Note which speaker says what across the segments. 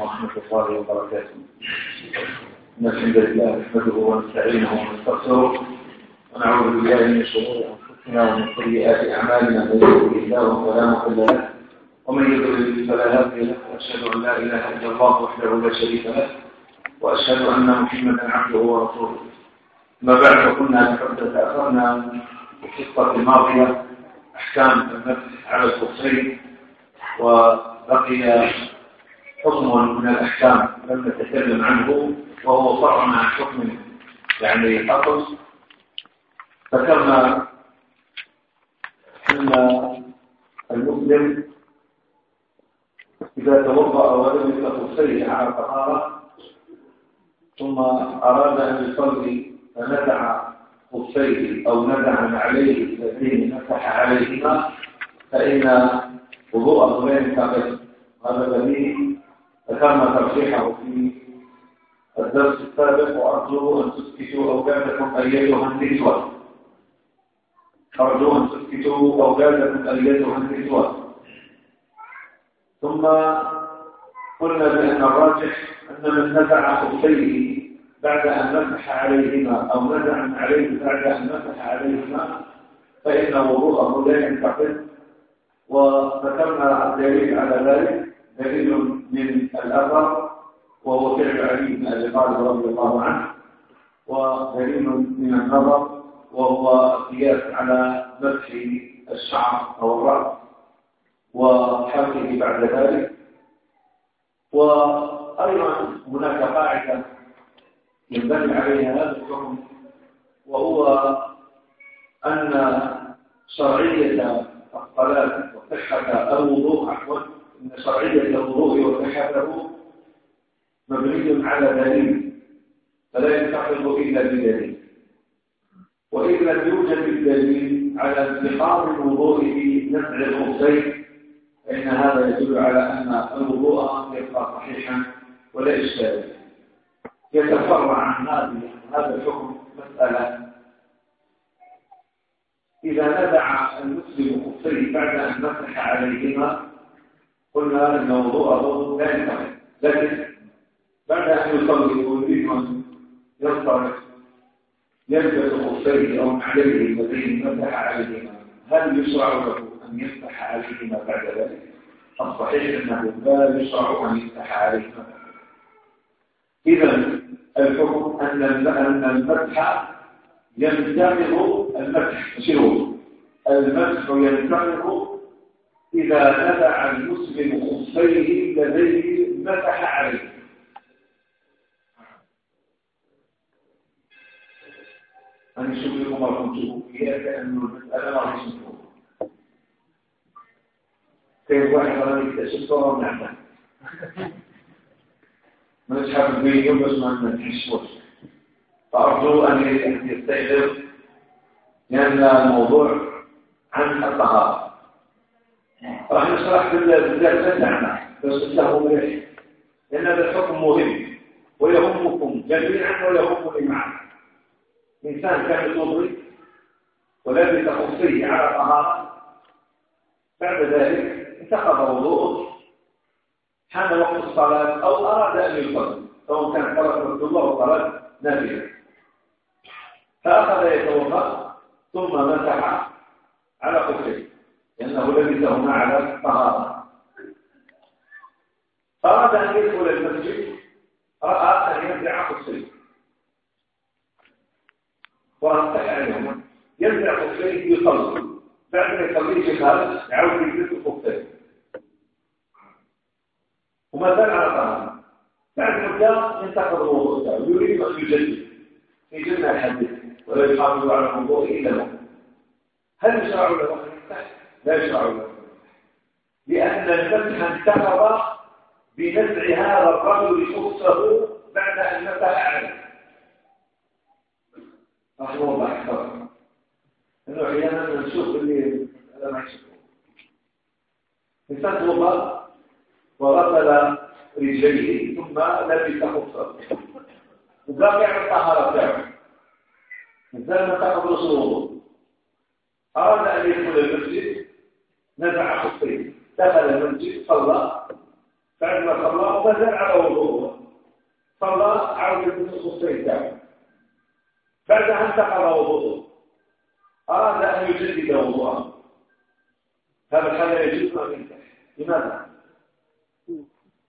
Speaker 1: ورحمة الله وبركاته. نسجد الله نحمده ونستعينه ونستغفره. ونعوذ بالله من شرور أنفسنا ومن سيئات أعمالنا. من يهده الله فلا مضل له ومن يضلل فلا هادي له. وأشهد أن لا إله إلا الله وحده لا شريك له وأشهد أن محمدا عبده ورسوله. ما بعد كنا لقد تأخرنا في القصة الماضية أحكام المسجد على الكفرين وبقي حكم من الأحكام لم نتكلم عنه وهو فرع عن حكم يعني أقص فكما أن المسلم إذا توضأ ولم يكن سيء على الطهارة ثم أراد أن يصلي فنزع قصيه أو نزع عليه الذين مسح عليهما فإن وضوء غير ثابت هذا دليل أتم ترشيحه في الدرس السابق وأرجو أن تسكتوا أولادكم أيتها النسوة. أرجو أن تسكتوا أولادكم أيتها النسوة. ثم قلنا بأن الراجح أن من نزع خفيه بعد أن نفتح عليهما أو نزع عليه بعد أن نفتح عليهما فإن وضوءه لا ينتقل وذكرنا الدليل على ذلك دليل من الأثر وهو فعل علي بن أبي طالب رضي الله عنه وكريم من النظر وهو قياس على مسح الشعر أو الرأس وحركه بعد ذلك. وأيضا هناك قاعدة ينبني عليها هذا الحكم وهو أن شرعية الصلاة وصحة الوضوء عفوا أن شرعية الوضوء والتحفه مبني على دليل فلا ينتقض إلا بدليل. وإن لم يوجد الدليل على انتقاض الوضوء بنفع الخبزين فإن هذا يدل على أن الوضوء يبقى صحيحا ولا إشكال. يتفرع عن هذا الحكم مسألة. إذا نزع المسلم خبزيه بعد أن مسح عليهما قلنا ان موضوعه هو ينتهي لكن بعد أن يصلي ويريد يصبر يلبس خفيه أو عليه المدين مسح عليهما. هل يشرع له أن يفتح عليهما بعد ذلك؟ الصحيح أنه لا يشرع أن يفتح عليهما. إذا الحكم أن المسح ينتقل المسح المسح ينتقل إذا نزع المسلم خفيه لديه مسح عليه. أن يشوف لكم ما كنتم فيها كأنه المسألة ما يشوفون كيف واحد أنا اكتشفت وما نعمل ما نسحب بيه بس ما نتحسوش فأرجو أن يستيقظ لأن الموضوع عن الطهارة. راح نشرح بالله تاعنا بس له ليش لأن هذا الحكم مهم ويهمكم جميعا ويهمني معا. إنسان كان يضري ولابس خفيه على طهارة. بعد ذلك انتقض وضوءه حان وقت الصلاة أو أراد أن يصلي سواء كان صلاه رسول الله وقال نبيه فأخذ يتوضأ ثم مسح على خفيه انه لبث هنا على الطهارة. اراد أن يدخل المسجد راى أن يرجع قصيه وارتفع عليهم يرجع قصيه يصلي. بعد ما يصلي جهاز يعود يجلس خفيه وما زال على طهارة. بعد مده ينتقض وضوءه يريد أن يجدد يجدنا الحديث ولا يحافظ على الموضوع إلا هل شرع له لا يشعرون لأن الفتح انتهر بنزع هذا الرجل خصه بعد أن نفع عنه رحمه الله أكبر. أنه أحيانا نشوف اللي هذا ما يشوفه استطلب وغسل رجليه ثم لبس خصه وقام يعمل طهارة بتاعه نزل ما تقبل صوره أراد أن يدخل المسجد نزع خفيه دخل المسجد صلى. فعندما صلى نزل على وضوءه. صلى عود الخفين بعد أن انتقل وضوءه أراد أن يجدد وضوءه. هذا الحال يجوز أن يمسح لماذا؟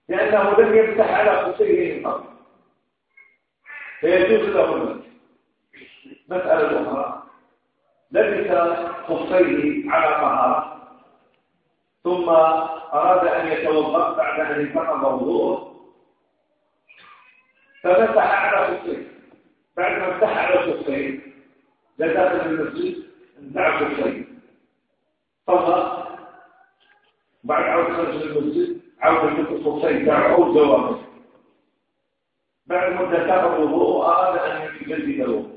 Speaker 1: لأنه لم يفتح على خفيه من قبل فيجوز له المنجد مسألة أخرى. لبس خفيه على طهارة. ثم أراد أن يتوضأ بعد أن انتهى موضوع فمسح على خصيه بعد ما مسح على خفين لذلك من المسجد انتع خصيه طبعا بعد عودة خرج المسجد عودة الخصيه دعوه زوامه بعد مدة تاب الوضوء أراد أن يجدد الوضوء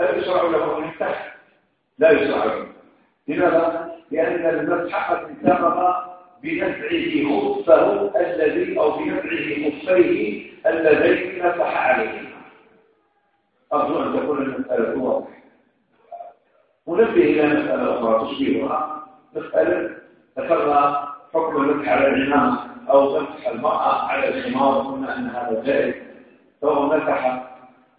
Speaker 1: هل يشرع له من تحت؟ لا يشرع له. لماذا؟ لأن المسحة سبب بنفعه خصه الذي أو بنفعه خصيه الذي نفح عليه. أرجو أن تكون المسألة واضحة. ونبه إلى مسألة أخرى تشبيهها. مسألة ذكرنا حكم المسح على الإمام أو مسح المرأة على الحمار قلنا أن هذا جائز. سواء مسح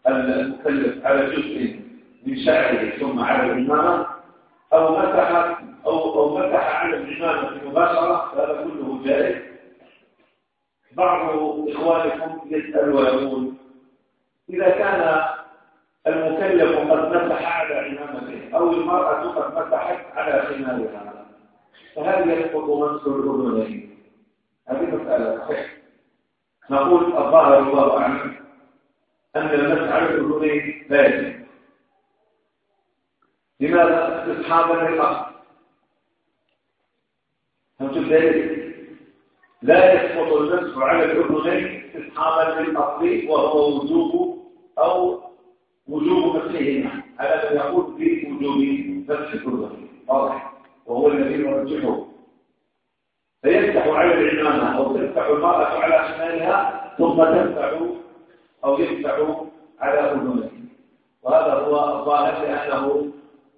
Speaker 1: المكلف على جزء من شعره ثم على الإمام أو مسح أو أو مسح على العمامة مباشرة هذا كله جائز. بعض إخوانكم يسأل ويقول إذا كان المكلف قد مسح على عمامته أو المرأة قد مسحت على خمارها فهل يسقط منصر الأذنين؟ هذه مسألة صحيحة. نقول الظاهر الله أعلم أن المسح على الأذنين لازم لماذا الأصل فهمتوا إزاي؟ لا يسقط النصف على الأذنين اصحابا للأصل وهو وجوب أو وجوب نفسهما هذا يقول في وجوب نفس الأذن واضح. وهو الذي يرجحه فيفتح على العمامة أو تفتح المرأة على شمالها ثم تفتح أو يفتح على أذنيه وهذا هو الظاهر لأنه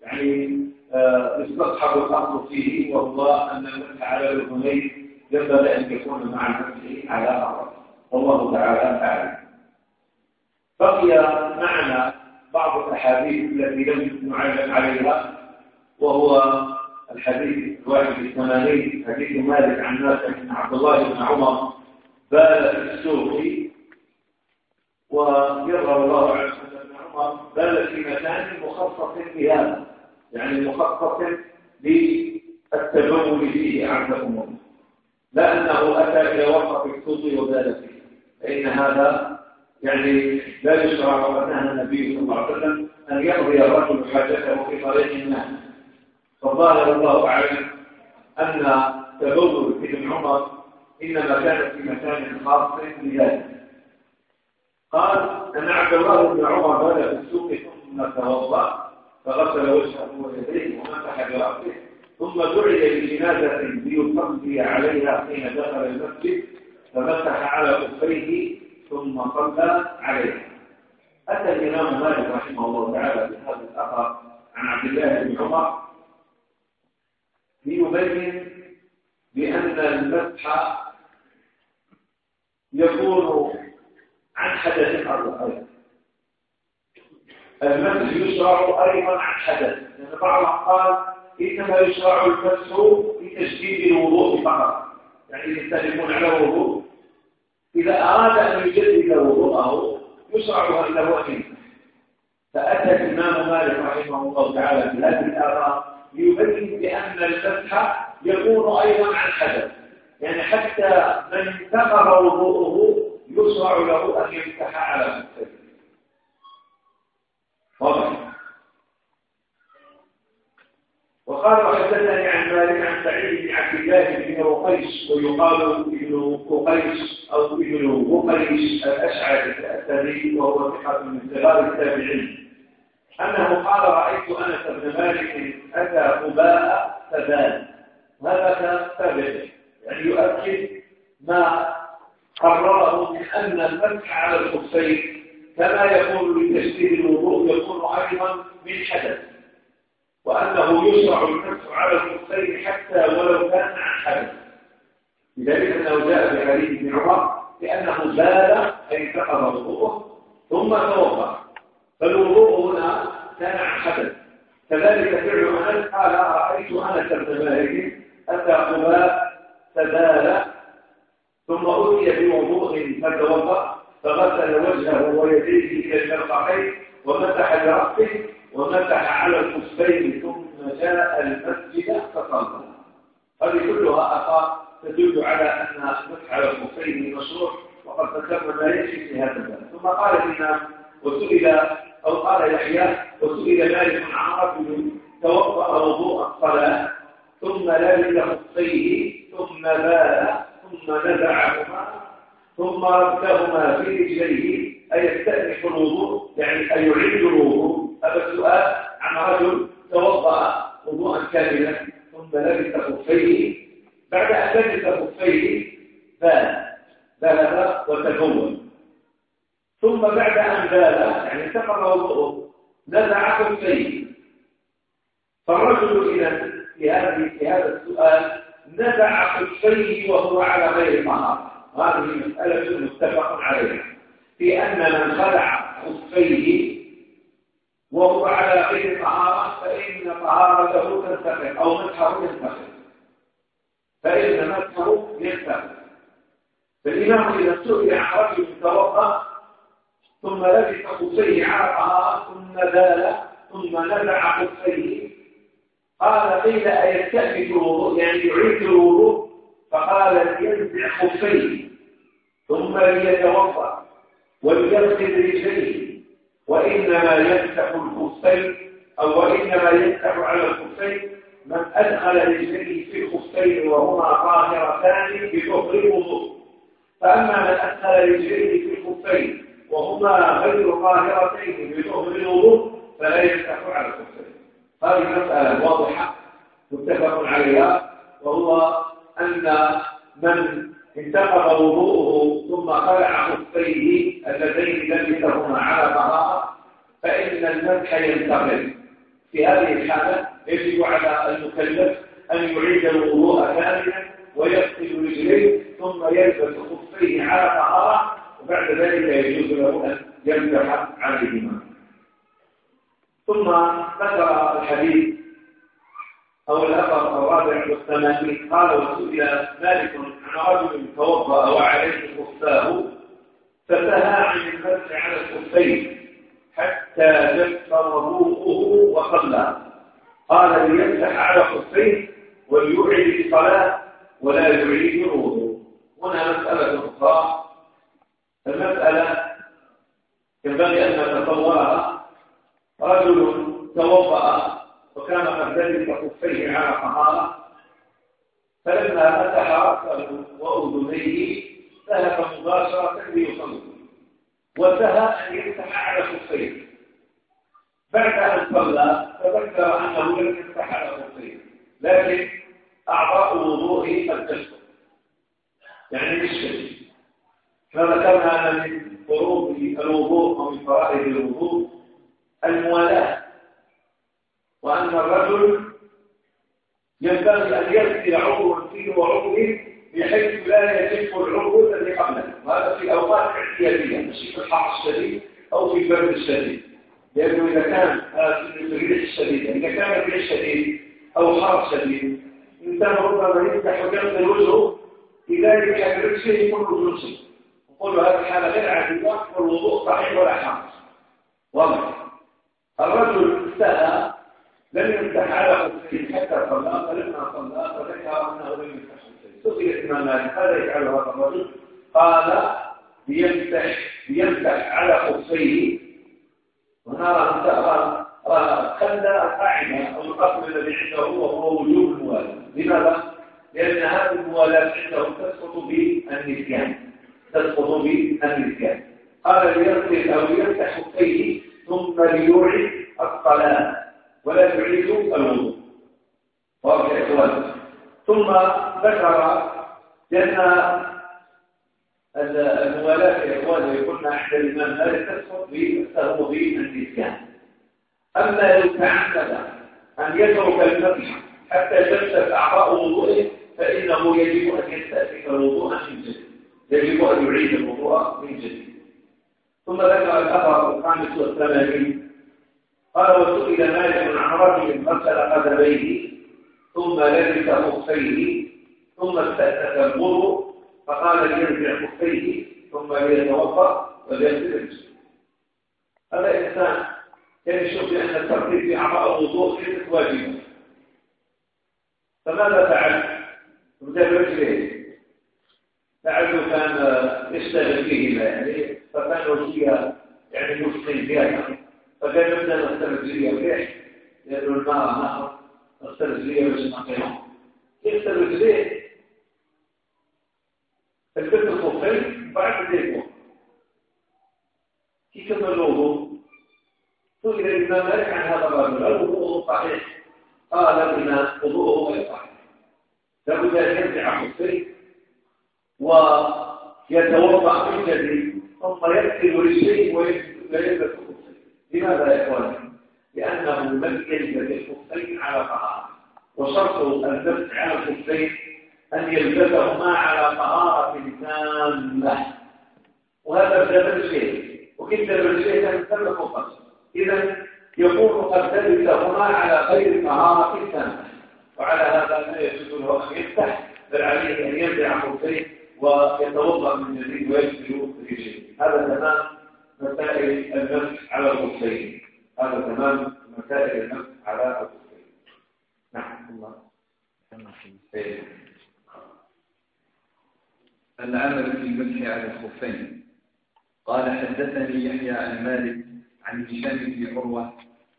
Speaker 1: يعني آه، استصحب الأمر فيه وهو أن المسح على الأذنين ينبغي أن يكون مع نفسه على أرض. والله تعالى أعلم. بقي معنا بعض الأحاديث التي لم نعلم عليها وهو الحديث الواحد الثمانين حديث مالك عن نافع بن عبد الله بن عمر بال في السوق ويرضى الله عنه أن عمر بال في مكان مخصص لهذا يعني مخصص للتجول فيه عند أمور. لأنه أتى إلى وقف السوق وبال فيه. فإن هذا يعني لا يشرع أنها النبي صلى الله عليه وسلم أن يقضي الرجل حاجته في طريق الناس فالظاهر الله أعلم أن تبول ابن عمر إنما كانت في مكان خاص لذلك. قال أن عبد الله بن عمر بدأ في السوق ثم توضأ فغسل وجهه ويديه ومسح برأسه ثم دعي بجنازة ليصلي عليها حين دخل المسجد فمسح على كفيه ثم صلى عليها أتى الإمام مالك رحمه الله تعالى بهذا الأثر عن عبد الله بن عمر ليبين بأن المسح يكون عن حدث أرض المسح يشرع أيضا عن حدث. لأن بعضهم قال إنما يشرع المسح لتجديد الوضوء فقط. يعني يستهلكون على الوضوء. إذا أراد أن يجدد وضوءه يشرع له أن فأتى الإمام مالك رحمه الله تعالى بهذه الآراء ليبين بأن المسح يكون أيضا عن حدث. يعني حتى من انتقر وضوءه يشرع له أن يمسح على مكتبه وقال حدثني عن مالك عن سعيد بن عبد الله بن رقيس ويقال ابن ققيس أو ابن ققيس الأشعري الثاني وهو ثقة من صغار التابعين. أنه قال رأيت أنس بن مالك أتى أباء فبان هذا ثابت يعني يؤكد ما قرره من ان الفتح على الخفين كما يكون تشبيه الوضوء يكون أيضا من حدث وأنه يشرع النفس على المبتدئ حتى ولو كان عن حدث. لذلك أنه جاء في بن عمر لأنه زال أي فقد وضوءه ثم توضأ فالوضوء هنا كان عن حدث. كذلك فعل أنس قال رأيت أنس بن أتى قباء فزال ثم أتي بوضوء فتوضأ فغسل وجهه ويديه إلى المرفقين ومسح برأسه ومسح على الكفين ثم جاء المسجد فصلى. هذه كلها أخا تدل على أن مسح على الكفين مشروع وقد تكلم ما يجري في هذا الباب. ثم قال الإمام وسئل أو قال يحيى وسئل مالك عن رجل توضأ وضوء الصلاة ثم لبس خفيه ثم بال ثم نزعهما ثم ربكهما في رجليه أن يستأنف الوضوء يعني أن يعيد الوضوء. هذا السؤال عن رجل توضأ وضوءا كاملا ثم لبس خفيه بعد أن لبس خفيه بال بالغ وتكون. ثم بعد أن بال يعني سفر وضوءه نزع خفيه فالرجل إذا في هذا السؤال نزع خفيه وهو على غير طهارة وهذه مسألة متفق عليها. في أن من خلع خفيه وهو على غير طهارة فإن طهارته تنتقل أو مدحه ينتقل. فإن مدحه ينتقل. فالإمام إذا سئل عن رجل توضأ ثم لبس خفيه على طهارة ثم زال ثم نزع خفيه. قال قيل أيستأبك الوضوء؟ يعني يعيد الوضوء؟ فقال ينزع خفيه. ثم ليتوفى وليغسل رجليه وإنما يفتح الخفين أو وإنما يفتح على الخفين. من أدخل رجليه في الخفين وهما طاهرتان بطهر وضوء فأما من أدخل رجليه في الخفين وهما غير طاهرتين بطهر وضوء فلا يفتح على الخفين. هذه مسألة واضحة متفق عليها وهو أن من انتقض وضوءه ثم خلع خفيه اللذين لبسهما على طهارة فإن المدح ينتقل. في هذه الحالة يجب على المكلف أن يعيد الوضوء ثانيا ويغسل رجليه ثم يلبس خفيه على طهارة وبعد ذلك يجوز له أن يمدح عليهما. ثم ذكر الحديث أو الأثر الرابع والثمانين قال وسئل مالك عن رجل توضأ وعليه خفاه فنهى عن الفتح على الخفين حتى جف وضوءه وصلى. قال ليمسح على خفيه وليعيد الصلاة ولا يعيد الوضوء. هنا مسألة أخرى. المسألة ينبغي أن نتصورها رجل توضأ وكان قد ذلك كفيه على طهارة فلما فتح رأسه وأذنيه ذهب مباشرة ليصلي وانتهى أن يفتح على كفيه. بعد أن صلى تذكر أنه لم يفتح على كفيه لكن أعضاء وضوءه قد تشكر. يعني مش شيء فذكرنا من فروض الوضوء ومن فرائض الوضوء الموالاة. ينبغي أن يأتي عمر فيه وعمره بحيث لا يتم الذي قبله وهذا في أوقات احتياجية مش في الحر الشديد أو في البرد الشديد. لأنه إذا كان في الريح الشديدة إذا كان الريح شديد أو حر شديد الإنسان ربما يفتح ويغسل الوجه لذلك برجله يكون جنسي وقل هذه الحالة غير عادية والوضوء صحيح ولا حرج واضح. الرجل استهى لن يستحال حتى صلاة فلما صلاة فذكر أنه لم يستحل سئلت ما مالك ماذا يفعل هذا الرجل؟ قال يمسح يمسح على خفيه ونرى انتهى خلى القاعدة أو القصد الذي عنده وهو وجوب الموالاه. لماذا؟ لأن هذه الموالاه عنده تسقط بالنسيان تسقط بالنسيان. قال ليغسل أو يمسح خفيه ثم ليعد الصلاه ولا تعيدوا الوضوء. واضح يا إخوان. ثم ذكر لأن الموالاة يا إخوان يكون أحد الإمام لا تسقط بالسهو بالنسيان أما لو تعمد أن يترك المسح حتى تشتت أعضاء وضوئه فإنه يجب أن يستأذن الوضوء من جديد. يجب أن يعيد الوضوء من جديد. ثم ذكر الأثر الخامس والثمانين. قال وسئل مالك عن رجل غسل قدميه ثم لبس خفيه ثم استأتت الغر فقال ليرجع خفيه ثم ليتوضأ وليغسل رجله هذا إنسان كان يشوف بان الترتيب في أعضاء الوضوء ليست واجبة. فماذا فعل؟ ابدا برجليه لعله كان يشتغل فيهما يعني فكان فيها يعني مشكل زيادة. التربية به لأن المرأة نحو التربية والمقيم كيف تربية الفكر الخفي بعد ذلك. كيف تبلغه سئل الإمام مالك عن هذا الرجل هل وضوءه صحيح؟ قال إن وضوءه غير صحيح. لابد أن يرجع خفيه ويتوضأ بالذي ثم يكتب لماذا يا إخواني؟ لأنه يمكن بالخفين على طهارة. وشرط الذبح على الخفين أن يلبسهما على طهارة تامة. وهذا بلد الشيء وكثر من الشيء لم تملك الخفين إذا يكون قد لبسهما على غير طهارة تامة. وعلى هذا لا يجوز له أن يفتح بل عليه أن يرجع خفين ويتوضأ من جديد ويجب في شيء هذا تمام مسائل النفس على الخفين هذا تمام مسائل النفس على أصولين نعم. الله. إيه.
Speaker 2: العمل في المسح على الخفين. قال حدثني يحيى عن مالك عن هشام بن عروة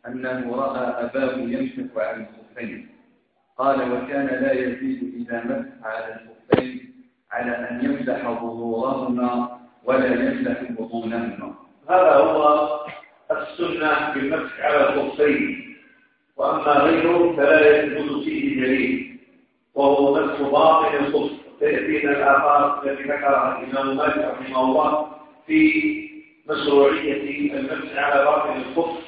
Speaker 2: أنه رأى أباه يمسك على الخفين. قال وكان لا يزيد إذا مسح على الخفين على أن يمسح ظهورهما ولا يمسح بطونهما.
Speaker 1: هذا هو السنة بالمسح على الخفين وأما غيره فلا يثبت فيه دليل وهو مسح باطن الخف تأتينا الآثار التي ذكرها الإمام مالك رحمه الله في مشروعية المسح على باطن الخف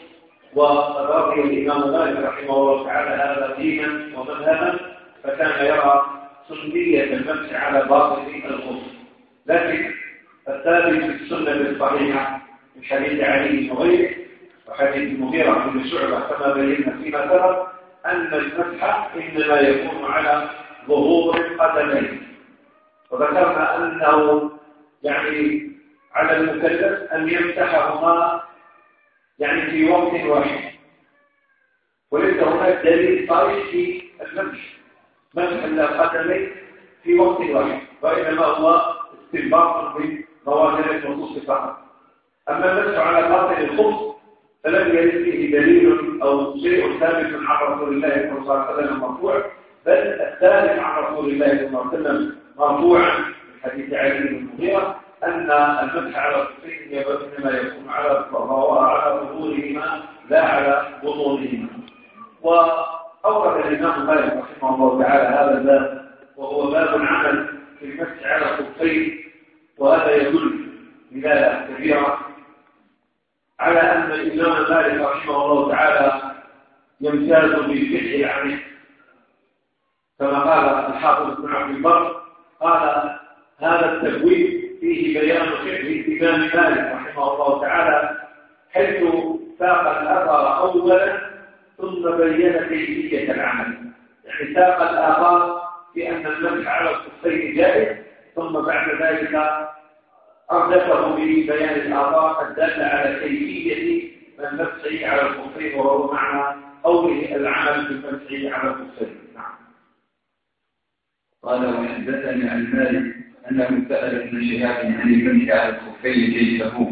Speaker 1: وبقي الإمام مالك رحمه الله تعالى هذا دينا ومذهبا فكان يرى سنية المسح على باطن الخف لكن الثابت في السنة الصحيحة من حديث علي بن غيره وحديث المغيرة بن شعبة كما بينا فيما سبق أن المسح إنما يكون على ظهور القدمين. وذكرنا أنه يعني على المكلف أن يمسحهما يعني في وقت واحد. وليس هناك دليل صارف في المسح مسح القدمين في وقت واحد. وإنما هو استنباط من موازنة النصوص فقط. أما النفس على باطل الخبز فلم يجد فيه دليل أو شيء ثابت عن رسول الله صلى الله عليه وسلم مرفوع بل الثابت عن رسول الله صلى الله عليه وسلم مرفوع حديث علي بن المغيرة أن المسح على الصفين إنما يكون على الطهارة على ظهورهما لا على بطونهما. وأورد الإمام مالك رحمه الله تعالى هذا الباب وهو باب العمل في المسح على الصفين وهذا يدل بداية كبيرة على أن الإمام مالك رحمه الله تعالى يمتاز بالفعل عن كما قال الحافظ بن عبد البر قال هذا التبويب فيه بيان فعل الإمام مالك رحمه الله تعالى حيث ساق الأثر أولا ثم بين كيفية العمل. يعني ساق الآثار بأن المنح على الصفين جائز ثم بعد ذلك أردفه بني بيان الآراء قد دل على كيفية المسح على الكفرين وهو معنى قوله العمل بالمسح على الكفرين نعم.
Speaker 2: قال وحدثني عن مالك أنه سأل ابن شهاب عن المسعي على الكفرين جيشه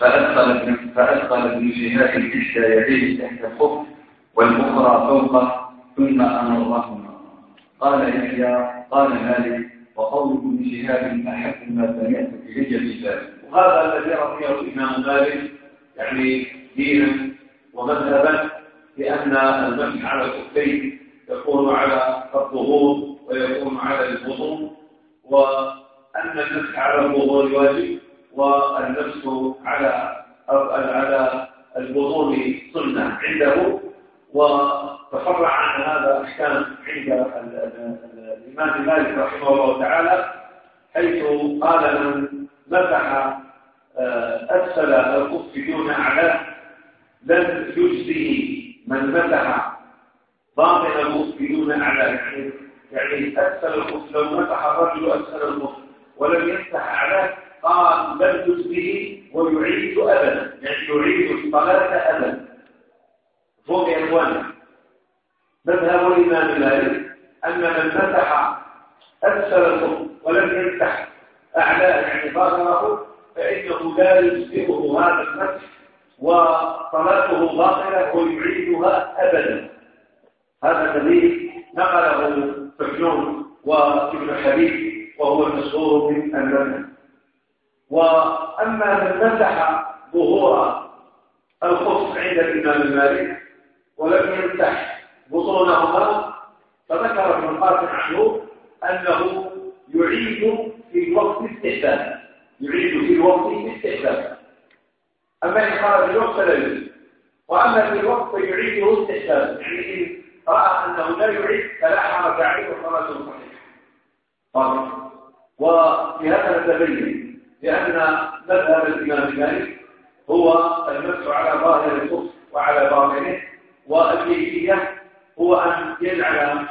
Speaker 2: فأدخل ابن فأدخل ابن شهاب إحدى يديه تحت الخف والأخرى فوقه ثم أمرهما. قال يحيى قال مالك وقول ابن شهاب احب ما سمعت في رجل ذلك
Speaker 1: وهذا الذي رضيه الإمام مالك يعني دينا ومذهبا لأن المشي على الكفين يكون على الظهور ويكون على البطون وأن المسح على الظهور واجب والنفس على على البطون سنة عنده. وتفرع عن هذا احكام عند الإمام مالك رحمه الله تعالى حيث قال من مسح آه، أسفل القف دون أعلاه لن يجزه من مسح باطن القف دون أعلاه يعني-, يعني أسفل القف لو مسح الرجل أسفل القف ولم يمسح أعلاه قال لن يجزه ويعيد أبدا. يعني يعيد الصلاة أبدا. فوق عنوانه. مذهب الإمام مالك. أن من فتح أسفله ولم يفتح أعلى له فإنه لا يسبقه هذا الفتح وصلاته باطلة ويعيدها أبدا. هذا الذي نقله فجون وابن حبيب وهو المشهور من المنى وأما من مسح ظهور الخبز عند الإمام المالك ولم يمسح بطونهما فذكر ابن القاسم الشيوخ أنه يعيد في الوقت استحباب. يعيد في الوقت استحباب. أما إن خرج الوقت لا يجوز. وأما في الوقت فيعيده استحباب. يعني إن رأى أنه لا يعيد فلا حرج عليه وخرج صحيح. وفي هذا نتبين لأن مذهب الإمام مالك هو المسح على ظاهر الخبز وعلى باطنه والكيفية هو أن يجعل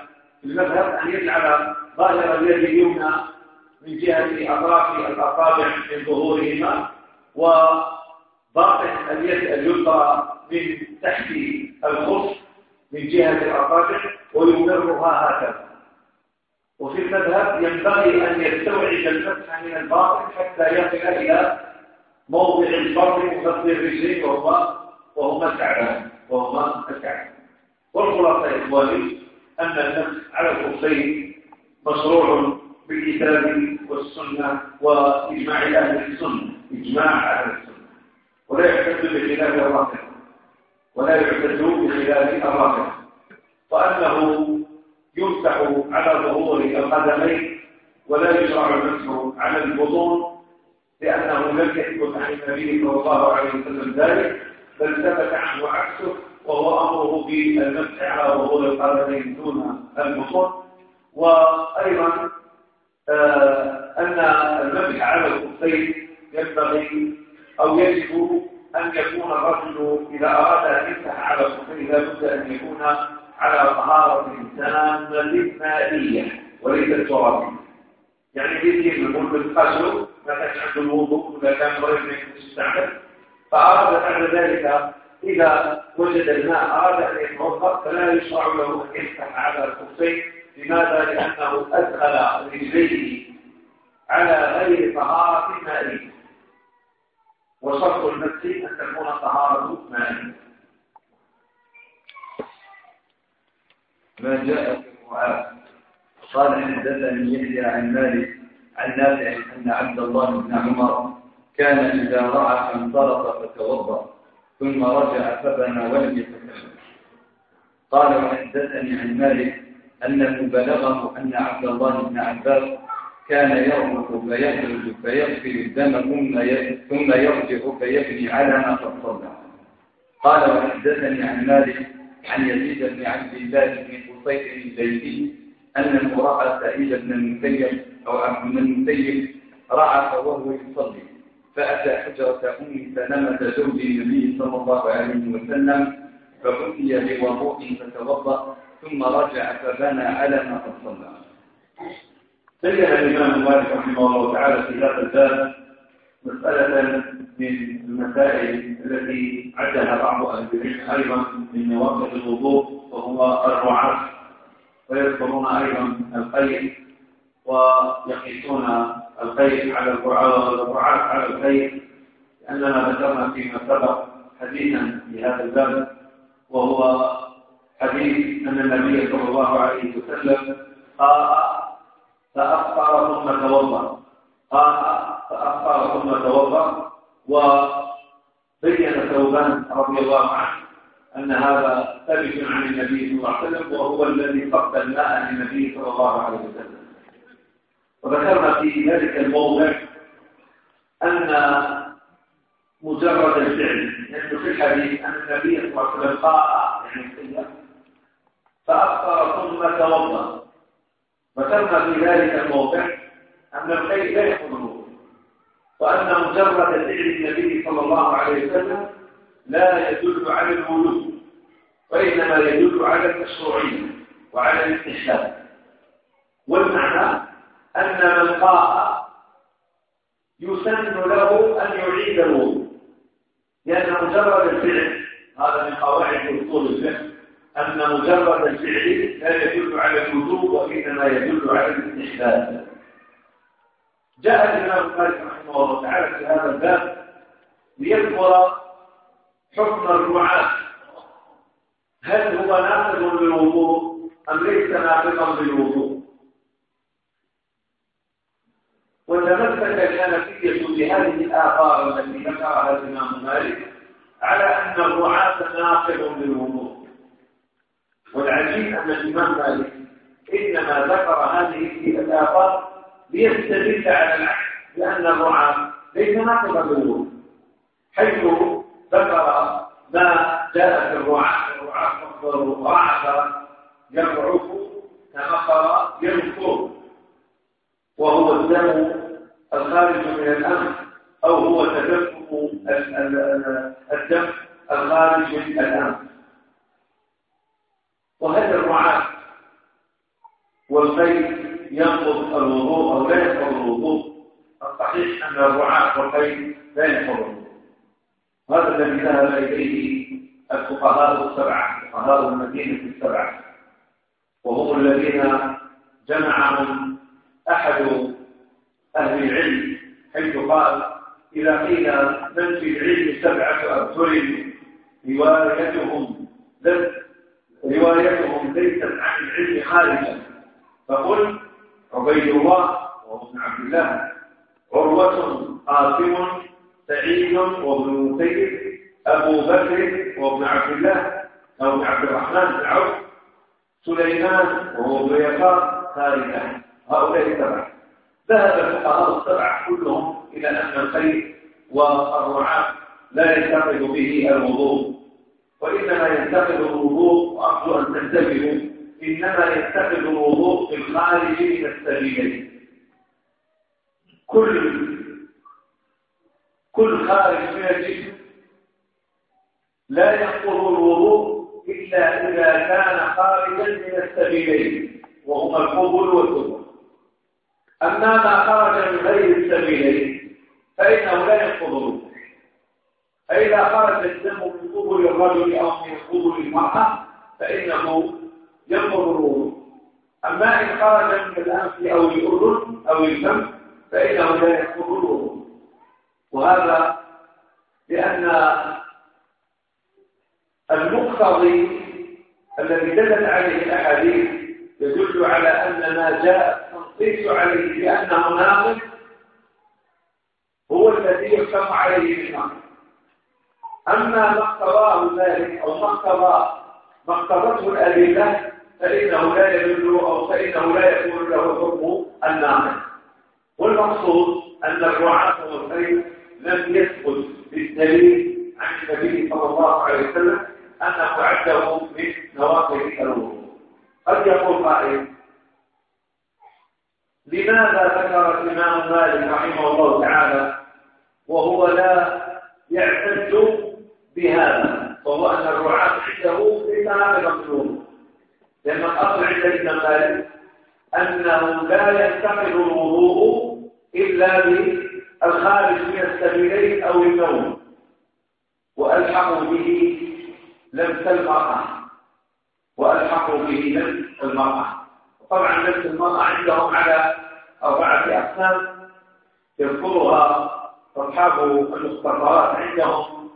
Speaker 1: المذهب أن يجعل ظاهر اليد اليمنى من جهة أطراف الأصابع من ظهورهما وباطن اليد اليسرى من تحت الخص من جهة الأصابع ويمرها هكذا. وفي المذهب ينبغي أن يستوعب المسح من الباطن حتى يصل إلى موضع الفرد مخصص الرجلين وهما وهما الكعبان وهما الكعبان. والخلاصة إخواني أن النفس على الخصين مشروع بالكتاب والسنة وإجماع أهل السنة إجماع أهل السنة. ولا يحتج بخلاف الراكب ولا يحتج بخلاف الراكب وأنه يمسح على ظهور القدمين ولا يشرع نفسه على البطون لأنه لم يثبت عن النبي صلى الله عليه وسلم ذلك بل ثبت عنه عكسه وهو أمره في المسح على وضوء القدمين دون المصر وأيضا آه، أن المسح على الخفين ينبغي أو يجب أن يكون الرجل إذا أراد أن يمسح على الخفين لابد أن يكون على طهارة تامة للمائية وليس ترابية يعني يجب يقول بالقصر ما تشعر الوضوء وضوء ولا كان مريض من فأراد بعد ذلك إذا وجد الماء أراد أن يتوضأ فلا يشرع له أن يفتح على الكفين لماذا؟ لأنه أدخل رجليه على غير طهارة مائية وشرط المسجد أن تكون طهارة مائية
Speaker 2: ما جاء في المعاد قال من يحيى عن مالك عن نافع أن عبد الله بن عمر كان إذا رأى انطلق فتوضأ. ثم رجع فبنى ولم يتكلم قال وحدثني عن مالك أنه بلغه أن عبد الله بن عباس كان يرمق فيخرج فيغفر الدم ثم ثم يرجع فيبني على ما قد صلى قال وحدثني عن مالك عن يزيد بن عبد الله بن قصيد الليثي أنه رأى سعيد بن المسيب أو عبد بن المسيب رعف وهو يصلي. فأتى حجرة أمي سلمة زوج النبي صلى الله عليه وسلم فأتي بوضوء فتوضأ ثم رجع فبنى على ما قد صلى.
Speaker 1: سجل الإمام مالك رحمه الله تعالى في هذا الباب مسألة من المسائل التي عدها بعض أهل العلم أيضا من نواقض الوضوء وهو الرعاة ويذكرون أيضا القيد ويقيسون الخير على القرآن والقرآن على الخير. لأننا ذكرنا فيما سبق حديثا في هذا الباب وهو حديث أن النبي صلى الله عليه وسلم قال فأفطر ثم توضأ. قال فأفطر ثم توضأ. وبين ثوبان رضي الله عنه أن هذا ثبت عن النبي صلى الله عليه وسلم وهو الذي فقد الماء للنبي صلى الله عليه وسلم. وذكرنا في ذلك الموضع أن مجرد الفعل يعني في الحديث أن النبي صلى الله عليه وسلم قاء يعني فأفطر ثم توضأ. ذكرنا في ذلك الموضع أن الخير لا يخرج وأن مجرد فعل النبي صلى الله عليه وسلم لا يدل على الولود وإنما يدل على المشروعية وعلى الاستحلال والمعنى أن من قاء يسن له أن يعيد الوضوء لأن مجرد الفعل هذا من قواعد أصول الفقه أن مجرد الفعل لا يدل على الوجوب وإنما يدل على الاستحباب جاء الإمام مالك رحمه الله تعالى في هذا الباب ليذكر حكم الرعاة. هل هو ناقض بالوضوء أم ليس ناقضا بالوضوء ولمسك الحنفية بهذه الآثار التي ذكرها الإمام مالك على أن الرعاة ناقض للوضوء. والعجيب أن الإمام مالك إنما ذكر هذه الآثار ليستدل على العكس لأن الرعاة ليس ناقضا للوضوء. حيث ذكر ما جاء في الرعاة الرعاة مصدر رعف كما قرأ ينقر وهو الدم الخارج من الأمن أو هو تدفق الدم الخارج من الأمن وهذا الرعاة والقيد ينقض الوضوء أو لا ينقض الوضوء. الصحيح أن الرعاة والقيد لا ينقض الوضوء. هذا الذي ذهب إليه الفقهاء السبعة فقهاء المدينة السبعة. وهم الذين جمعهم أحد أهل العلم حيث قال إذا قيل من في العلم سبعة أبطل روايتهم روايتهم ليست عن العلم خارجا. فقل عبيد الله وابن عبد الله عروة قاسم سعيد وابن مسيد أبو بكر وابن عبد الله أو عبد الرحمن العوف سليمان وابن يقار خارجا. هؤلاء سبعة. ذهب الفقهاء السبع كلهم إلى أن الخير والرعاة لا ينتقد به الوضوء. وإنما ينتقد الوضوء وأرجو أن تنتبهوا إنما ينتقد الوضوء في الخارج من السبيلين كل كل خارج من الجسم لا ينقض الوضوء إلا إذا كان خارجا من السبيلين وهما القبول والثبوت. أما ما خرج من غير السبيلين فإنه لا ينقضه فإذا خرج الدم من قبل الرجل أو من قبل المرأة فإنه ينقض أما إن خرج من الأنف أو الأذن أو الفم فإنه لا ينقض وهذا لأن المقتضي الذي دلت عليه الأحاديث يدل على أن ما جاء ليس عليه لأنه ناقض هو الذي يحكم عليه بالنقض أما ما اقتضاه ذلك أو ما اقتضى ما اقتضته الأدلة فإنه لا يدل أو فإنه لا يكون له حكم الناقض والمقصود أن الرعاة والخير لم يثبت بالدليل عن النبي صلى الله عليه وسلم أنه عده من نواقض الوضوء قد يقول قائل لماذا ذكر الإمام مالك رحمه الله تعالى وهو لا يعتد بهذا؟ وهو أن الرعاة عنده إمام مقلوب لأن الأصل عند ابن مالك أنه لا ينتقل الوضوء إلا بالخارج من السبيلين أو النوم. وألحقوا به لم تلقى وألحقوا به لم تلقى طبعا نفس المرأة عندهم على أربعة أقسام. يذكرها أصحاب المختبرات عندهم.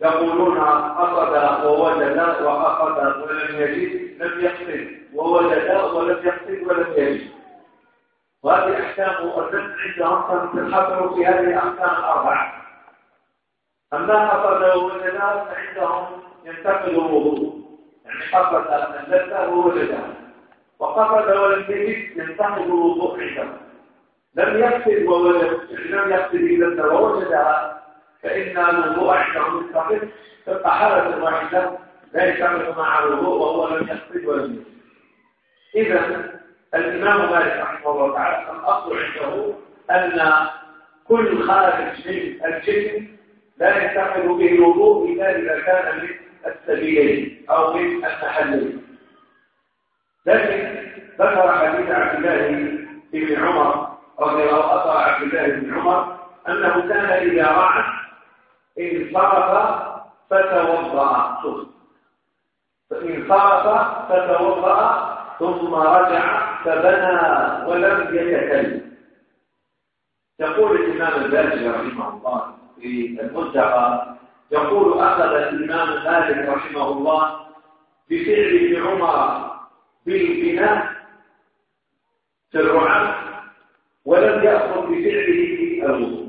Speaker 1: يقولون أخذ ووجد وأخذ ولم يجد لم يقصد ووجد ولم يقصد ولم يجد. وهذه أحكام النفس عندهم تنحصر في هذه الأقسام الأربعة. أما أخذ ووجد فعندهم ينتقل يعني أخذ اللذة ووجدها وقفز ولم يجد ينتقد الوضوء عندما لم يفسد ولم لم يفسد إذا ووجدها فإن الوضوء عندما ينتقد فالطهارة واحدة لا يتعمل مع الوضوء وهو لم يفسد ولم يفسد إذا الإمام مالك رحمه الله تعالى الأصل عنده أن كل خارج من الجسم لا ينتقد به الوضوء إلا إذا كان من السبيلين أو من التحللين لكن ذكر حديث عبد الله بن عمر رضي الله عنه عبد الله بن عمر أنه كان إذا رعى انصرف فتوضأ انصرف فتوضأ ثم رجع فبنى ولم يتكلم. يقول الإمام الباجي رحمه الله في المنتقى يقول أخذ الإمام مالك رحمه الله بفعل ابن عمر بالبناء شرعا ولم يأخذ بفعله الوضوء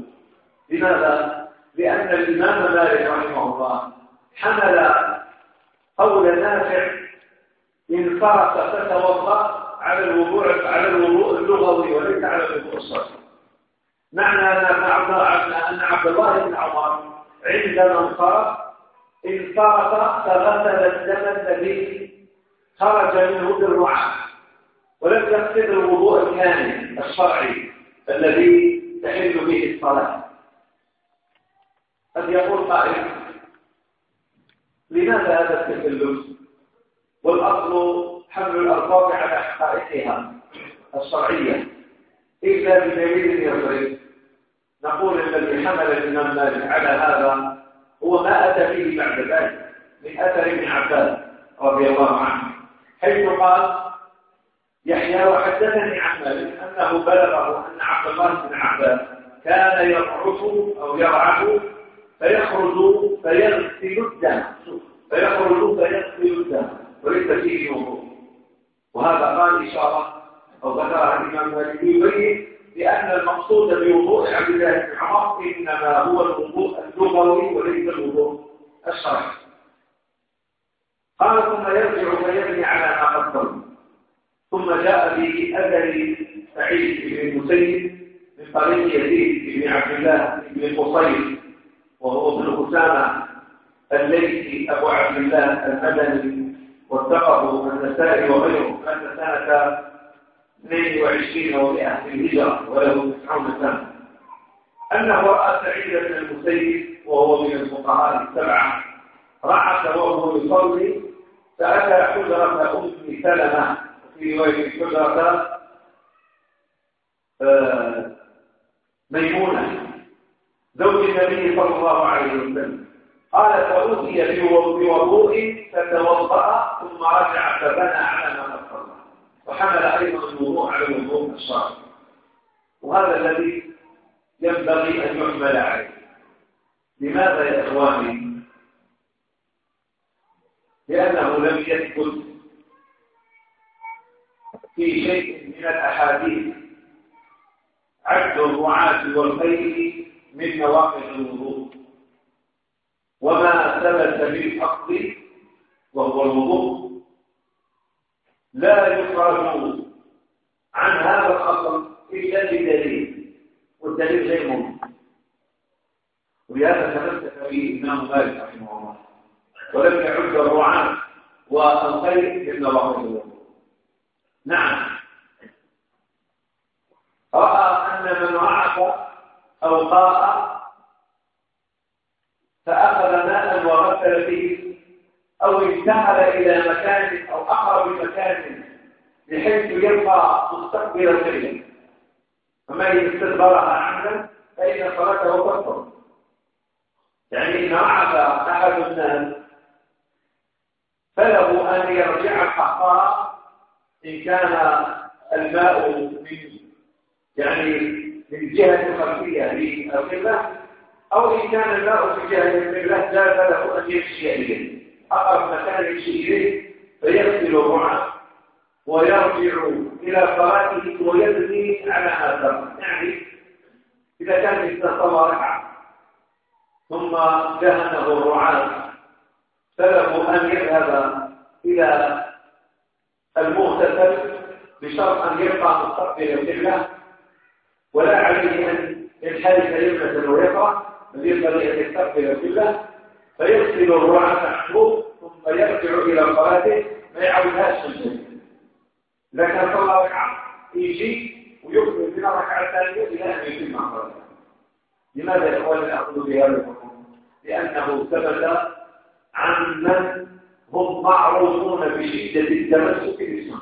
Speaker 1: لماذا؟ لأن الإمام مالك رحمه الله حمل قول نافع إن فتوضأ على الوضوء على الوضوء اللغوي وليس على الوضوء الصحيح معنى أن عبد الله بن عمر عندما انفرط انفرط فغسل الدم الذي خرج منه بالرعاة ولم يقصد الوضوء الثاني الشرعي الذي تحل به الصلاة. قد يقول قائل لماذا هذا التكلف والأصل حمل الألفاظ على حقائقها الشرعية. إلا بدليل يضرب. نقول الذي حمل الإمام مالك على هذا هو ما أتى فيه بعد ذلك من أثر ابن عباس رضي الله عنه. حيث قال يحيى وحدثني عن مالك أنه بلغه أن عبد الله بن عباس كان يرعف أو يرعف فيخرج فيغسل الدم. فيخرج فيغسل الدم. وليس فيه وضوء وهذا قال إشارة أو ذكرها الإمام مالك يبين لأن المقصود بوضوء عبد الله بن عمر إنما هو الوضوء اللغوي وليس الوضوء الشرعي. قال ثم يرجع فيبني على ما قدم ثم جاء بأثر سعيد بن المسيب من طريق يزيد بن عبد الله بن قصي وهو ابن أسامة الليثي أبو عبد الله المدني واتقه النسائي وغيره أن سنة 22 ومئة في الهجرة وله 90 سنة. أنه رأى سعيد بن المسيب وهو من الفقهاء السبعة. رعت وهو يصلي فأتى حجرة أم سلمة في رواية حجرة آه، ميمونة زوج النبي صلى الله عليه وسلم. قال فأوتي بوضوء فتوضأ ثم رجع فبنى على ما صلى وحمل أيضا الوضوء على الوضوء الشرعي. وهذا الذي ينبغي أن يحمل عليه. لماذا يا إخواني؟ لأنه لم يثبت في شيء من الأحاديث عبد الرعاة والخير من نواقض الوضوء. وما ثبت بالحق وهو الوضوء. لا يخرج عن هذا الأصل إلا بدليل والدليل شيء ممكن ولهذا تمسك به الإمام مالك رحمه الله. ولم يعد الرعاة والخير إلا الله نعم. رأى أن من وعف أو قاء فأخذ مالا وغسل فيه أو انتحل إلى مكان أو أقرب مكان بحيث يبقى مستقبل القبلة فمن استدبرها عمدا فإن صلاته تبطل يعني إن وعف أحد الناس فله أن يرجع حقها إن كان الماء من يعني من جهة خلفية للقبلة أو إن كان الماء في جهة القبلة لا فله أن يمشي إليه. أقرب مكان يمشي إليه فيغسل معه ويرجع إلى صلاته ويبني على هذا يعني إذا كان استطلع ثم دهنه الرعاة سلم أن يذهب إلى المغتسل بشرط أن يبقى مستقبل القبلة ولا عليه أن ينحرف يمنة ويقرأ من يبقى أن يستقبل القبلة فيغسل الرعاة محبوب ثم يرجع إلى صلاته ما يعودهاش لكن صلى ركعة يجي ويكمل بنا ركعة ثانية إلى أن يتم صلاته لماذا يقول أخذ بهذا الحكم؟ لأنه ثبت عمن هم معروفون بشدة التمسك بالسنة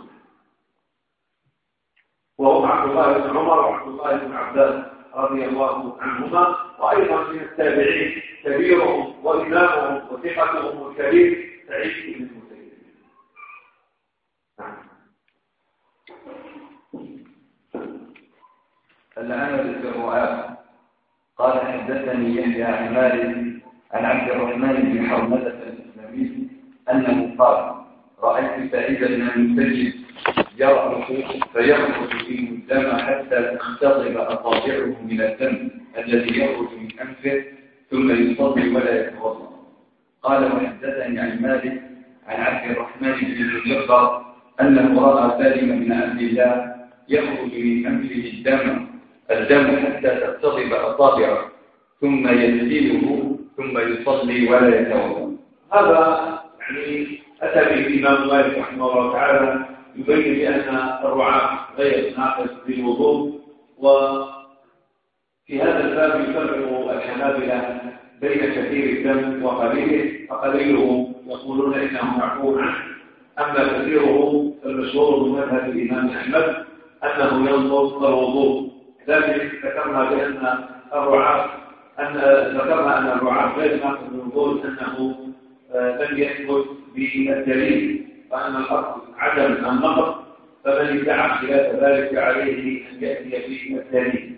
Speaker 1: وهم عبد الله بن عمر وعبد الله بن عباس رضي الله عنهما وأيضا من التابعين كبيرهم وإمامهم وثقتهم الكبير سعيد بن المسيب. نعم.
Speaker 2: العمل في الرؤاة قال حدثني يحيى عن عن عبد الرحمن بن حرملة أنه قال رأيت سعيدا من المسجد يرقص فيرقص في الدم حتى تختضب أصابعه من الدم الذي يخرج من أنفه ثم يصلي ولا يتوضأ. قال وحدثني عن مالك عن عبد الرحمن بن المنذر أنه رأى سالمة من عبد الله يخرج من أنفه الدم الدم حتى تقتضب أصابعه ثم يزيله ثم يصلي ولا يتوضأ.
Speaker 1: هذا أتى به الإمام مالك رحمه الله تعالى يبين بأن الرعاة غير ناقص بالوضوء وفي هذا الباب يفرق الحنابلة بين كثير الدم وقليله فقليلهم يقولون إنه معفو عنه أما كثيره فالمشهور من مذهب الإمام أحمد أنه ينظر الوضوء. لذلك ذكرنا بأن الرعاة أن ذكرنا أن الرعاة غير ناقص بالوضوء أنه لم يثبت بالدليل فأنا الأصل عدم النظر فمن ادعى خلاف ذلك عليه أن يأتي به الدليل.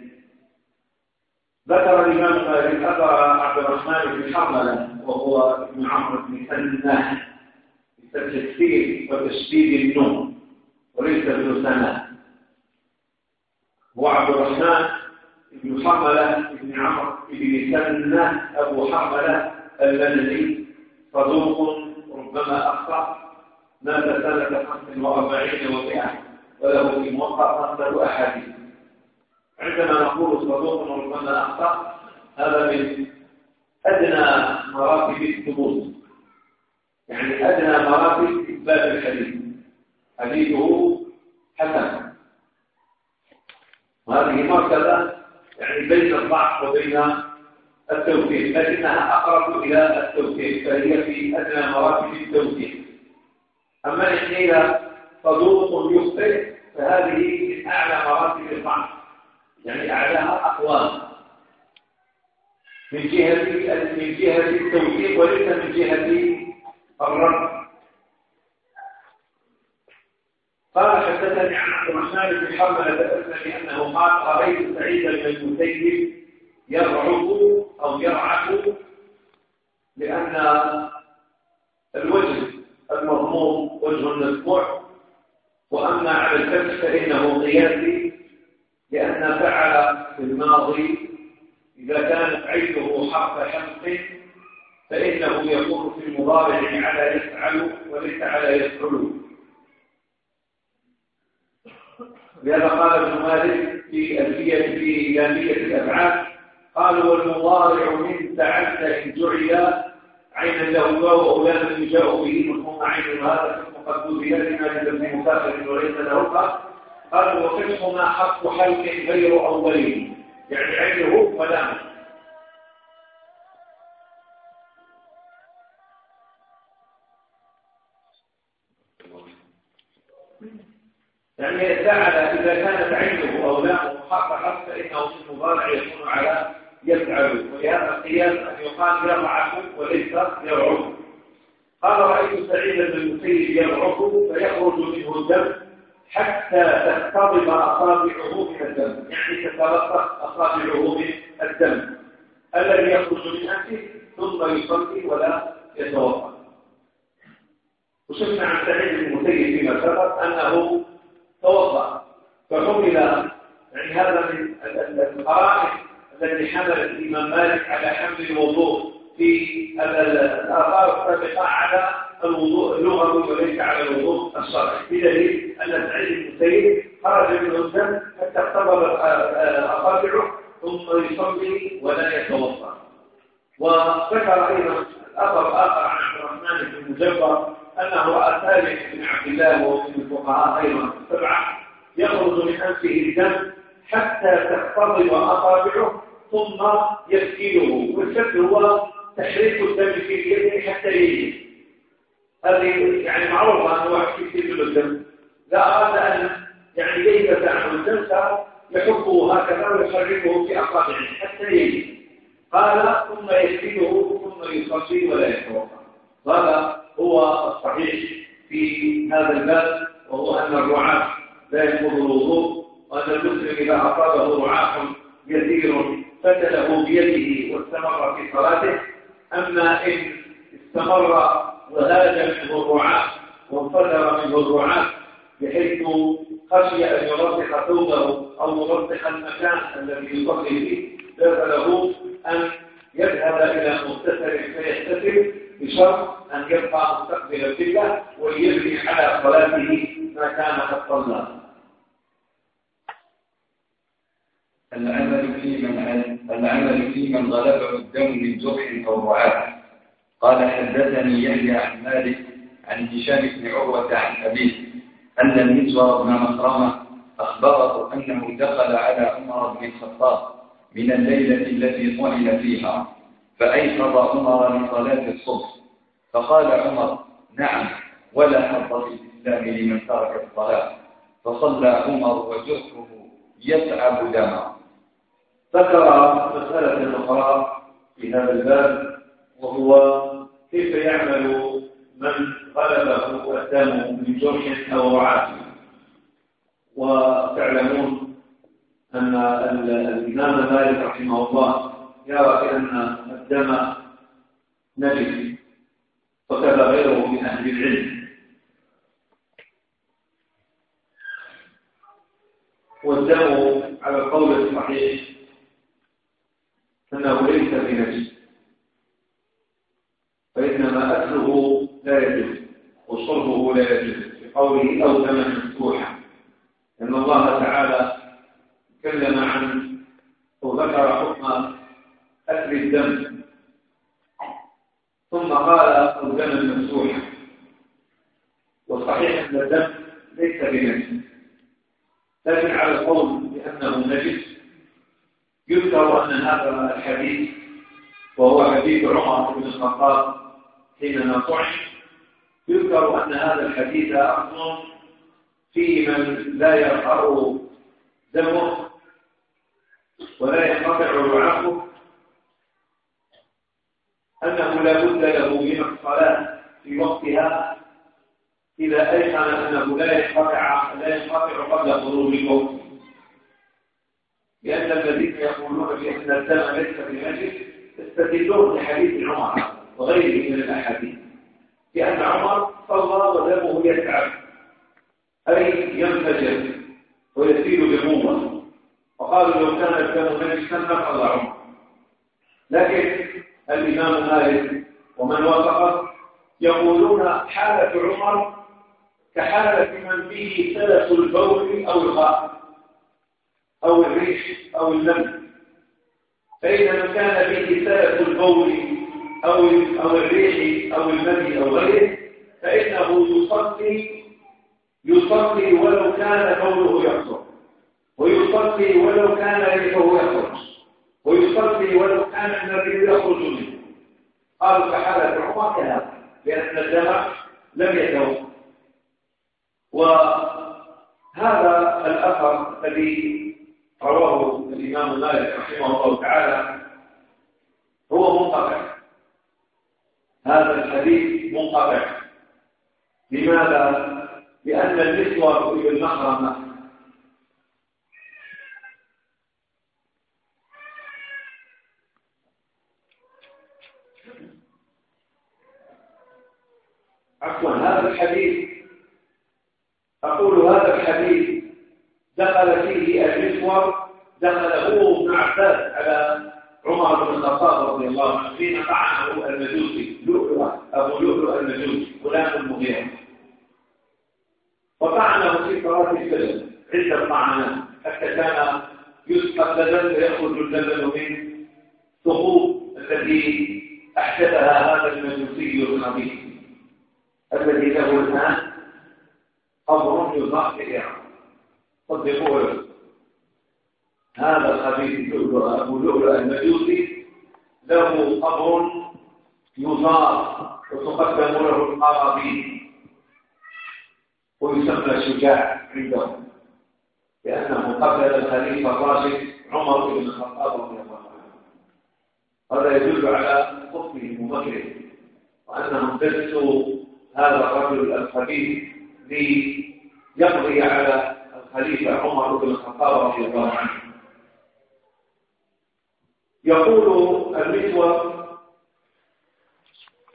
Speaker 1: ذكر الإمام مالك أثر عبد الرحمن بن حرملة وهو ابن عمرو بن سنة التكفير وتشديد النوم وليس ابن سنة وعبد الرحمن بن حرملة بن عمرو بن سنة أبو حرملة الذي صدوق ربما أخطأ. مات سنة 45 و100 وله في موقع خمسة أحاديث. عندما نقول صدوق ربما أخطأ هذا من أدنى مراتب الثبوت. يعني أدنى مراتب إثبات الحديث. حديثه حسن. وهذه مرتبة يعني بين الضعف وبين التوفيق. لكنها أقرب إلى التوفيق فهي في أدنى مراتب التوفيق. أما إن قيل صدوق يخطئ فهذه من أعلى مراتب الضعف يعني أعلاها أقوام من جهة من جهة التوفيق وليس من جهة الرد. قال حدثني عن عبد الرحمن بن حرمله فاسمع بأنه قال رأيت سعيد بن المسيب يرعب أو يرعب لأن الوجه المضموم وجه المسموع وأما على الكف فإنه قياسي لأن فعل في الماضي إذا كانت عيده حرف شمس فإنه يكون في المضارع على يفعل وليس على يفعل. لهذا قال ابن مالك في ألفية في جانبية الأبعاد قال والمضارع من تعدى جعل عينا له واولاد جاء به مفهوم عين هذا قد بذلك لابن مسافر وليس له قال ما حق حلق غير اولين يعني عينه فلامه يعني سعد إذا كانت عينه أو لا حق فإنه في المضارع يكون على يفعل ويا قياس أن يقال يرعاكم وليس يرعب قال رأيت سعيد بن المسيب يرعب فيخرج منه الدم حتى تختضب أصابعه من الدم. يعني تتلطخ أصابعه من الدم. الذي يخرج من أنفه ثم يصلي ولا يتوضأ. وشفنا عن سعيد بن المسيب فيما سبق أنه توضأ فحمل يعني هذا من القرائن. الذي حمل الإمام مالك على حمل الوضوء في الآثار السابقة على الوضوء اللغوي وليس على الوضوء الصالح بدليل أن سعيد المسيب خرج من الدم حتى اختبر آه، آه، أصابعه ثم يصلي ولا يتوضأ. وذكر أيضا أثر الآخر عن عبد الرحمن بن مجبر أنه رأى ثالث بن عبد الله ومن الفقهاء أيضا السبعة يخرج من أنفه الدم حتى تقتضب أصابعه ثم يسكيله والفتح هو تحريك الدم في اليد حتى يجي. هذه يعني معروفة أنواع كثير من الدم. لا أراد أن يعني يجب تعمل الدم؟ سيحبه هكذا ويحركه في أقابعه حتى يجي. قال ثم يسكيله ثم يصلي ولا يتوقع هذا هو الصحيح في هذا الباب وهو أن الرعاة لا ينقض الوضوء وأن المسلم إذا أصابه رعاة يسير فتله بيده واستمر في صلاته أما إن استمر وهاج منه الرعاة وانفجر منه الرعاة بحيث خشي أن يرسخ ثوبه أو يرسخ المكان الذي يصلي فيه جاز له أن يذهب إلى مغتسل فيغتسل بشرط أن يبقى مستقبل القبلة ويبني على صلاته ما كان قد صلى.
Speaker 2: العمل في من العمل في من غلبه الدم من زرع أو رعاة. قال حدثني يحيى عن مالك عن هشام بن عروة عن أبيه أن المزور بن مخرمة أخبره أنه دخل على عمر بن الخطاب من الليلة التي طعن فيها فأيقظ عمر لصلاة الصبح. فقال عمر نعم ولا حظ في الإسلام لمن ترك الصلاة. فصلى عمر وجهه يتعب دمه.
Speaker 1: ذكر مسألة أخرى في هذا الباب وهو كيف يعمل من غلبه وأتامه من جرح أو رعاة. وتعلمون أن الإمام مالك رحمه الله يرى بأن الدم نجس وكذا غيره من أهل العلم. والدم على القول الصحيح أنه ليس بنجس فإنما أكله لا يجب وصره لا يجب في قوله أو دما مفتوحا لأن الله تعالى تكلم عن أو ذكر حكم أكل الدم ثم قال أو دما مفتوحا والصحيح أن الدم ليس بنجس لكن على القول بأنه نجس يذكر أن هذا الحديث وهو حديث عمر بن الخطاب حينما طعن. يذكر أن هذا الحديث أصل في من لا يرفع دمه ولا ينقطع رعاه أنه لا بد له من الصلاة في وقتها. إذا أيقن أنه لا ينقطع لا ينقطع قبل خروج لأن الذين يقولون بأن الدم ليس بنجس استدلوا بحديث عمر وغيره من الأحاديث. لأن عمر صلى ودمه يتعب أي ينفجر ويسيل دموما وقال لو كان الدم مجلسا لقضى عمر. لكن الإمام مالك ومن وافقه يقولون حالة عمر كحالة من فيه سلس البول أو الغائب أو الريش أو اللم. فإذا كان به سلف البول أو أو الريح أو اللم أو غيره فإنه يصلي يصلي ولو كان بوله يحضر ويصلي ولو كان ريحه يخرج. ويصلي ولو كان النبي يخرج منه. قالوا فحالة عمر كهذا لأن الدمع لم يدوم وهذا الأثر الذي رواه الإمام مالك رحمه الله تعالى هو منقطع. هذا الحديث منقطع. لماذا؟ لأن المسوى في المحرمة عفوا هذا الحديث أقول هذا الحديث دخل فيه المسور دخله ابن عباس على عمر بن الخطاب رضي الله عنه حين طعنه المجوسي لؤلؤ أبو لؤلؤ المجوسي غلام المغيرة. وطعنه في صلاة الفجر عده طعنات حتى كان يسقط لبن ويخرج اللبن من ثقوب التي أحدثها هذا المجوسي العظيم الذي له الآن أمر يضاف إلى اور دیکھو هذا الحديث بلوغ المجوسي له أب يضاف وتقدم له الأراضي ويسمى شجاع عندهم لأنه قبل الخليفة الراشد عمر بن الخطاب رضي الله عنه هذا يدل على حكمه ومكره وأنهم درسوا هذا الرجل الخبيث ليقضي على الخليفة عمر بن الخطاب رضي الله عنه. يقول المسور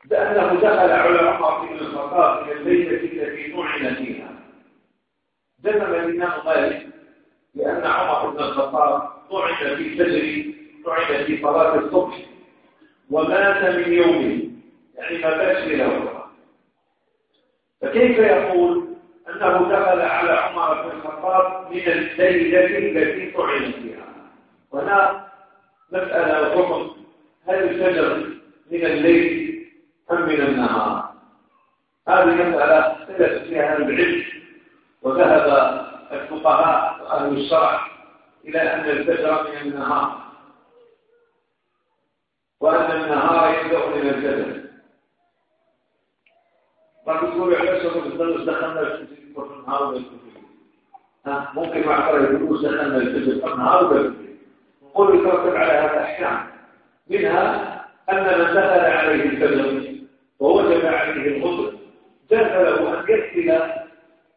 Speaker 1: بأنه دخل على عمر بن الخطاب في البيت التي نعن فيها. ذنب الإمام مالك لأن عمر بن الخطاب نعن في فجر نعن في صلاة الصبح ومات من يومه يعني ما باش له. فكيف يقول؟ أنه دخل على عمر بن الخطاب من الليلة التي طعن فيها. وهنا مسألة وحكم هل الفجر من الليل أم من النهار؟ هذه مسألة اختلف فيها العلم وذهب الفقهاء وأهل الشرع إلى أن الفجر من النهار وأن النهار يبدأ من الجبل فنقول عكسهم الدرس دخلنا الكتب فننهار بالكتب ممكن عبر الدروس دخلنا الكتب فننهار بالكتب قل يترتب على هذا احكام منها ان من دخل عليه الفجر ووجب عليه الغسل جاز له ان يغسل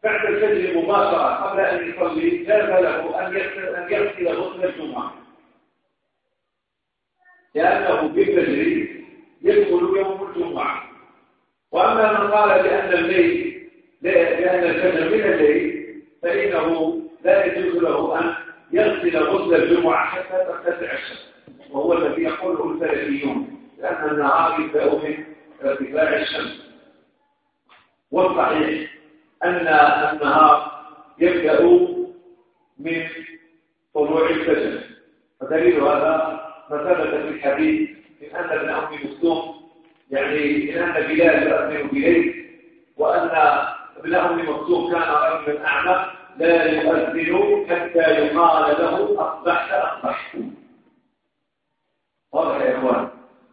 Speaker 1: بعد الفجر مباشره قبل ان يصلي جاز له ان يغسل غسل الجمعه لأنه في بالفجر يدخل يوم الجمعه وأما من قال بأن الميت بأن الفجر من الليل فإنه لا يجوز له أن يغسل غسل الجمعة حتى ترتفع الشمس. وهو الذي يقوله الفلكيون لأن النهار يبدأ من ارتفاع الشمس. والصحيح أن النهار يبدأ من طلوع الفجر. فدليل هذا ما ثبت في الحديث من أن ابن أم مسلم يعني إن بلال يؤمن بإيه وأن ابنه مكتوب كان رجلا أعمى لا يؤذن حتى يقال له أصبحت أصبحت. واضح يا إخوان؟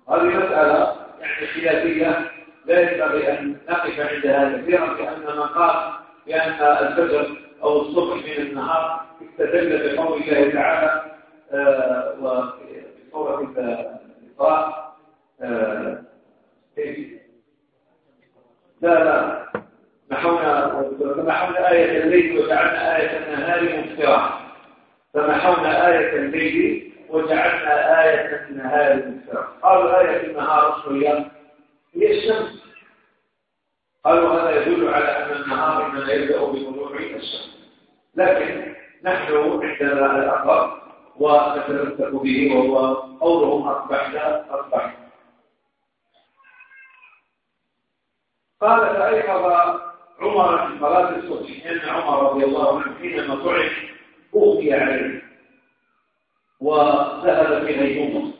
Speaker 1: هذه مسألة يعني سياسية لا ينبغي أن نقف عندها كثيرا لأن من قال بأن الفجر أو الصبح من النهار استدل بقول الله تعالى آه، وفي سورة الإسراء لا لا. نحونا فنحونا آية الليل وجعلنا آية النهار مفترة فنحونا آية الليل وجعلنا آية النهار مفترة قالوا آية النهار صليا هي الشمس. قالوا هذا يدل على أن النهار إنما يبدأ بطلوع الشمس. لكن نحن عندنا الأقرب ونتمسك به وهو قولهم أصبحنا أصبحنا. قال فأيقظ عمر في صلاة الصبح لأن عمر رضي الله عنه حينما طعن أوفي عليه وذهب في غيظومة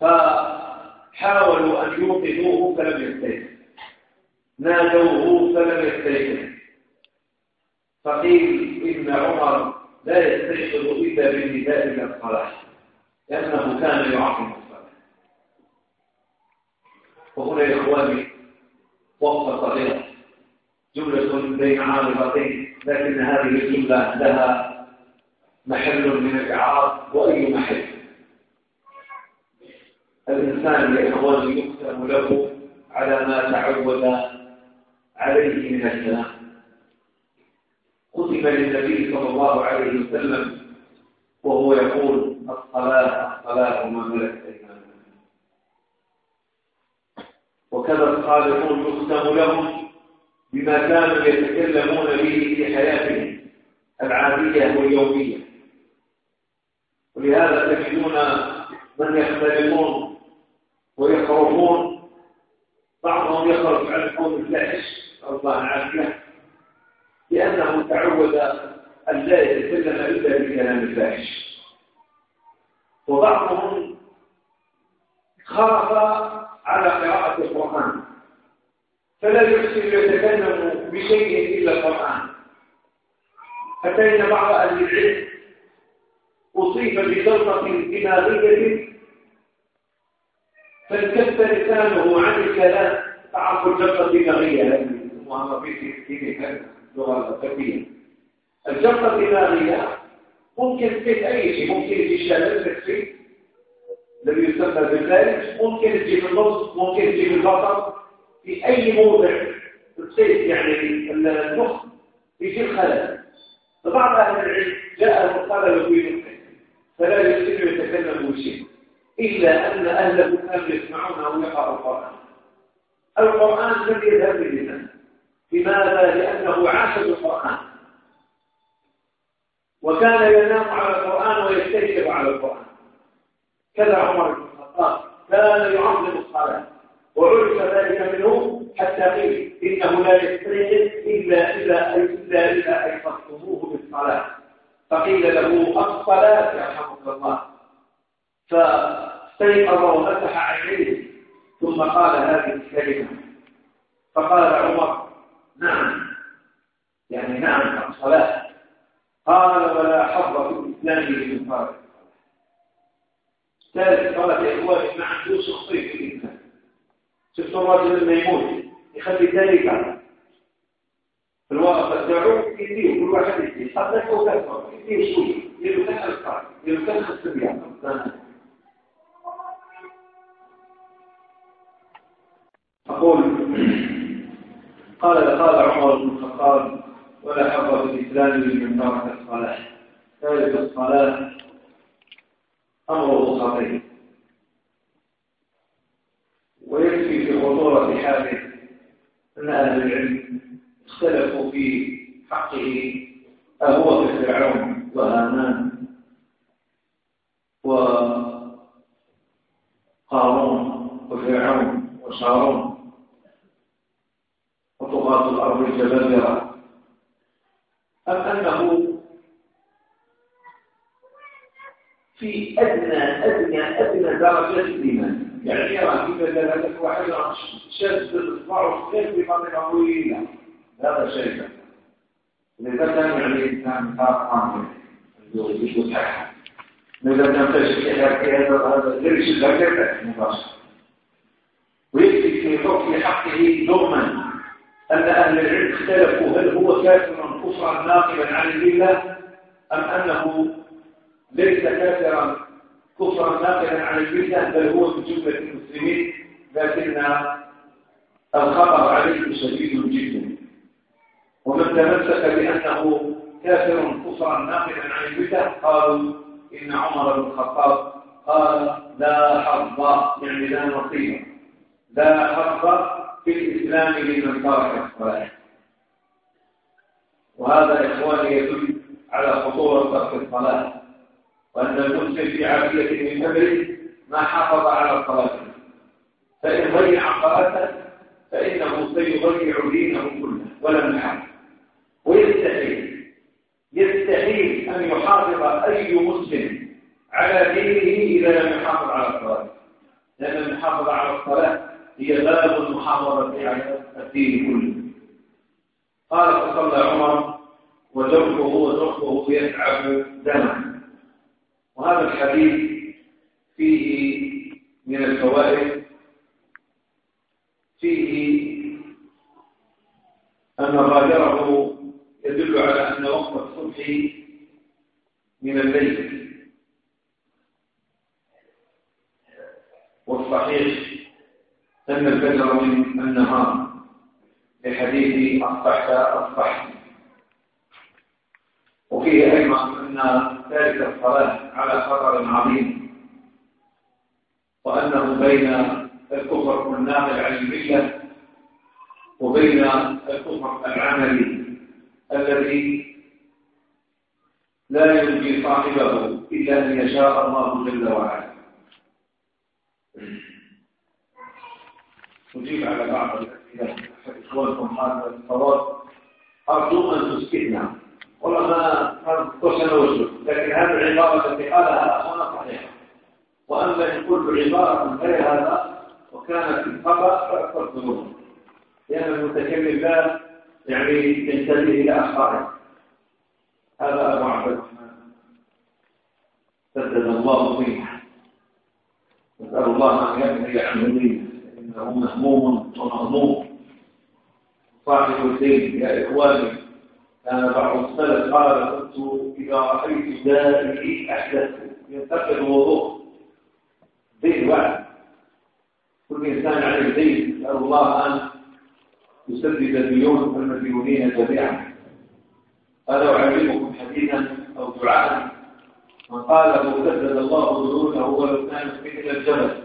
Speaker 1: فحاولوا أن يوقظوه فلم يستيقظ. نادوه فلم يستيقظ. فقيل إن عمر لا يستيقظ إلا بالنداء من الصلاة لأنه كان يعظم الصلاة. وهنا يا إخواني وقف صغيرة جملة بين عارضتين لكن هذه الجملة لها محل من الإعراب وأي محل. الإنسان يتغني يقسم له على ما تعود عليه من الكلام. كتب للنبي صلى الله عليه وسلم وهو يقول الصلاة الصلاة وما ملكت كذا الصالحون يختم لهم بما كانوا يتكلمون به في حياتهم العادية واليومية. ولهذا تجدون من يختلفون ويخرجون بعضهم يخرج عن قوم الفحش الله عنه لأنه تعود أن لا يتكلم إلا بكلام الفاحش وبعضهم خاف على قراءة القرآن. فلا يحسن يتكلم بشيء إلا القرآن. حتى إن بعض أهل العلم أصيب بجلطة دماغية فانكف لسانه عن الكلام تعرف الجلطة الدماغية. وأنا في سكينة لغة كبيرة الجلطة الدماغية ممكن في أي شيء ممكن في الشلل في الذي يسمى بالفارس ممكن تجيب في النص ممكن تجيب في في أي موضع تصيب يعني النص يجي الخلل فبعض أهل العلم جاء في يقول فلا يستطيع يتكلم شيء إلا أن أهله الكتاب يسمعون أو يقرأ القرآن. القرآن لم يذهب للناس لماذا؟ لأنه عاش بالقرآن. وكان ينام على القرآن ويستيقظ على القرآن. كذا عمر بن الخطاب كان يعظم الصلاة. وعرف ذلك منه حتى قيل إنه لا يستيقظ إلا إذا إلا إذا أيقظتموه بالصلاة. فقيل له الصلاة يرحمك الله. فاستيقظ وفتح عينيه ثم قال هذه الكلمة. فقال عمر نعم. يعني نعم الصلاة. قال ولا حظ في الإسلام للمفارق ثالث درجة هو عنده شخصيه في الإنسان. شفت الراجل الميمون يخلي ذلك في الوقت بتاعه يديه كل واحد يديه حتى لو كان يديه شوية يدير كان أفكار يدير كان أقول قال قال عمر بن الخطاب ولا حظ الإسلام من ترك الصلاة. ثالث الصلاة أمر خطير ويكفي في خطورة حاله أن أهل العلم اختلفوا في حقه أهو في فرعون وهامان وقارون وفرعون وشارون وطغاة الأرض الجبابرة. أم أنه في أدنى أدنى أدنى درجة الإيمان يعني يرى كيف ذلك واحد شد الضعف كيف يقول طويلة هذا شيء لذا تنمع الإنسان خاف عنه يجوز الحق لذا تنتشر إحياء هذا ليس ذكرت مباشرة ويكتب في حكم حقه دوما أن أهل العلم اختلفوا هل هو كافر كفرا ناقبا عن الله أم أنه ليس كافرا كفرا ناقلا عن الفتنة بل هو في جملة المسلمين لكن الخطر عليه شديد جدا. ومن تمسك بأنه كافر كفرا ناقلا عن الفتنة قالوا إن عمر بن الخطاب قال لا حظ يعني لا نصيب لا حظ في الإسلام لمن ترك الصلاة. وهذا إخواني يدل على خطورة ترك الصلاة. وأن المسلم في عافية من أمره ما حافظ على صلاته. فإن ضيع صلاته فإنه سيضيع دينه كله ولم يحافظ ويستحيل يستحيل أن يحافظ أي مسلم على دينه إذا لم يحافظ على الصلاة لأن المحافظة على الصلاة هي باب المحافظة على الدين كله. قال فصلى عمر وزوجه وزوجه يتعب دمه. وهذا الحديث فيه من الفوائد فيه أن غادره يدل على أن وقت الصبح من الليل. والصحيح أن الفجر من النهار. لحديث أصبحت أصبحت. وفيه أيضا أن ذلك الصلاة على خطر عظيم وأنه بين الكفر الناقل العلمية وبين الكفر العملي الذي لا ينجي صاحبه إلا أن يشاء الله جل وعلا. نجيب على بعض الأسئلة إخوانكم هذا الصلاة أرجو أن تسكتنا. ولما تسلوش لكن هذه العبارة التي قالها أخونا صحيحة وأما إن كل عبارة غير هذا وكانت الخطأ فأكثر ذنوبا لأن المتكلم لا يعني ينتبه إلى أخطائه. هذا أبو عبد الرحمن. سدد الله فيه. نسأل الله أن يبني عملي إنه مهموم ومهموم صاحب الدين يا إخواني. بعض السلف قال كنت إذا رأيت دائري أحدث ينتقل الوضوء ذي واحد كل إنسان عليه ذي نسأل الله أن يسدد اليوم المديونين جميعا ألا أعلمكم حديثا أو دعاء من قال لو سدد الله ديونه ولو كان إلى الجبل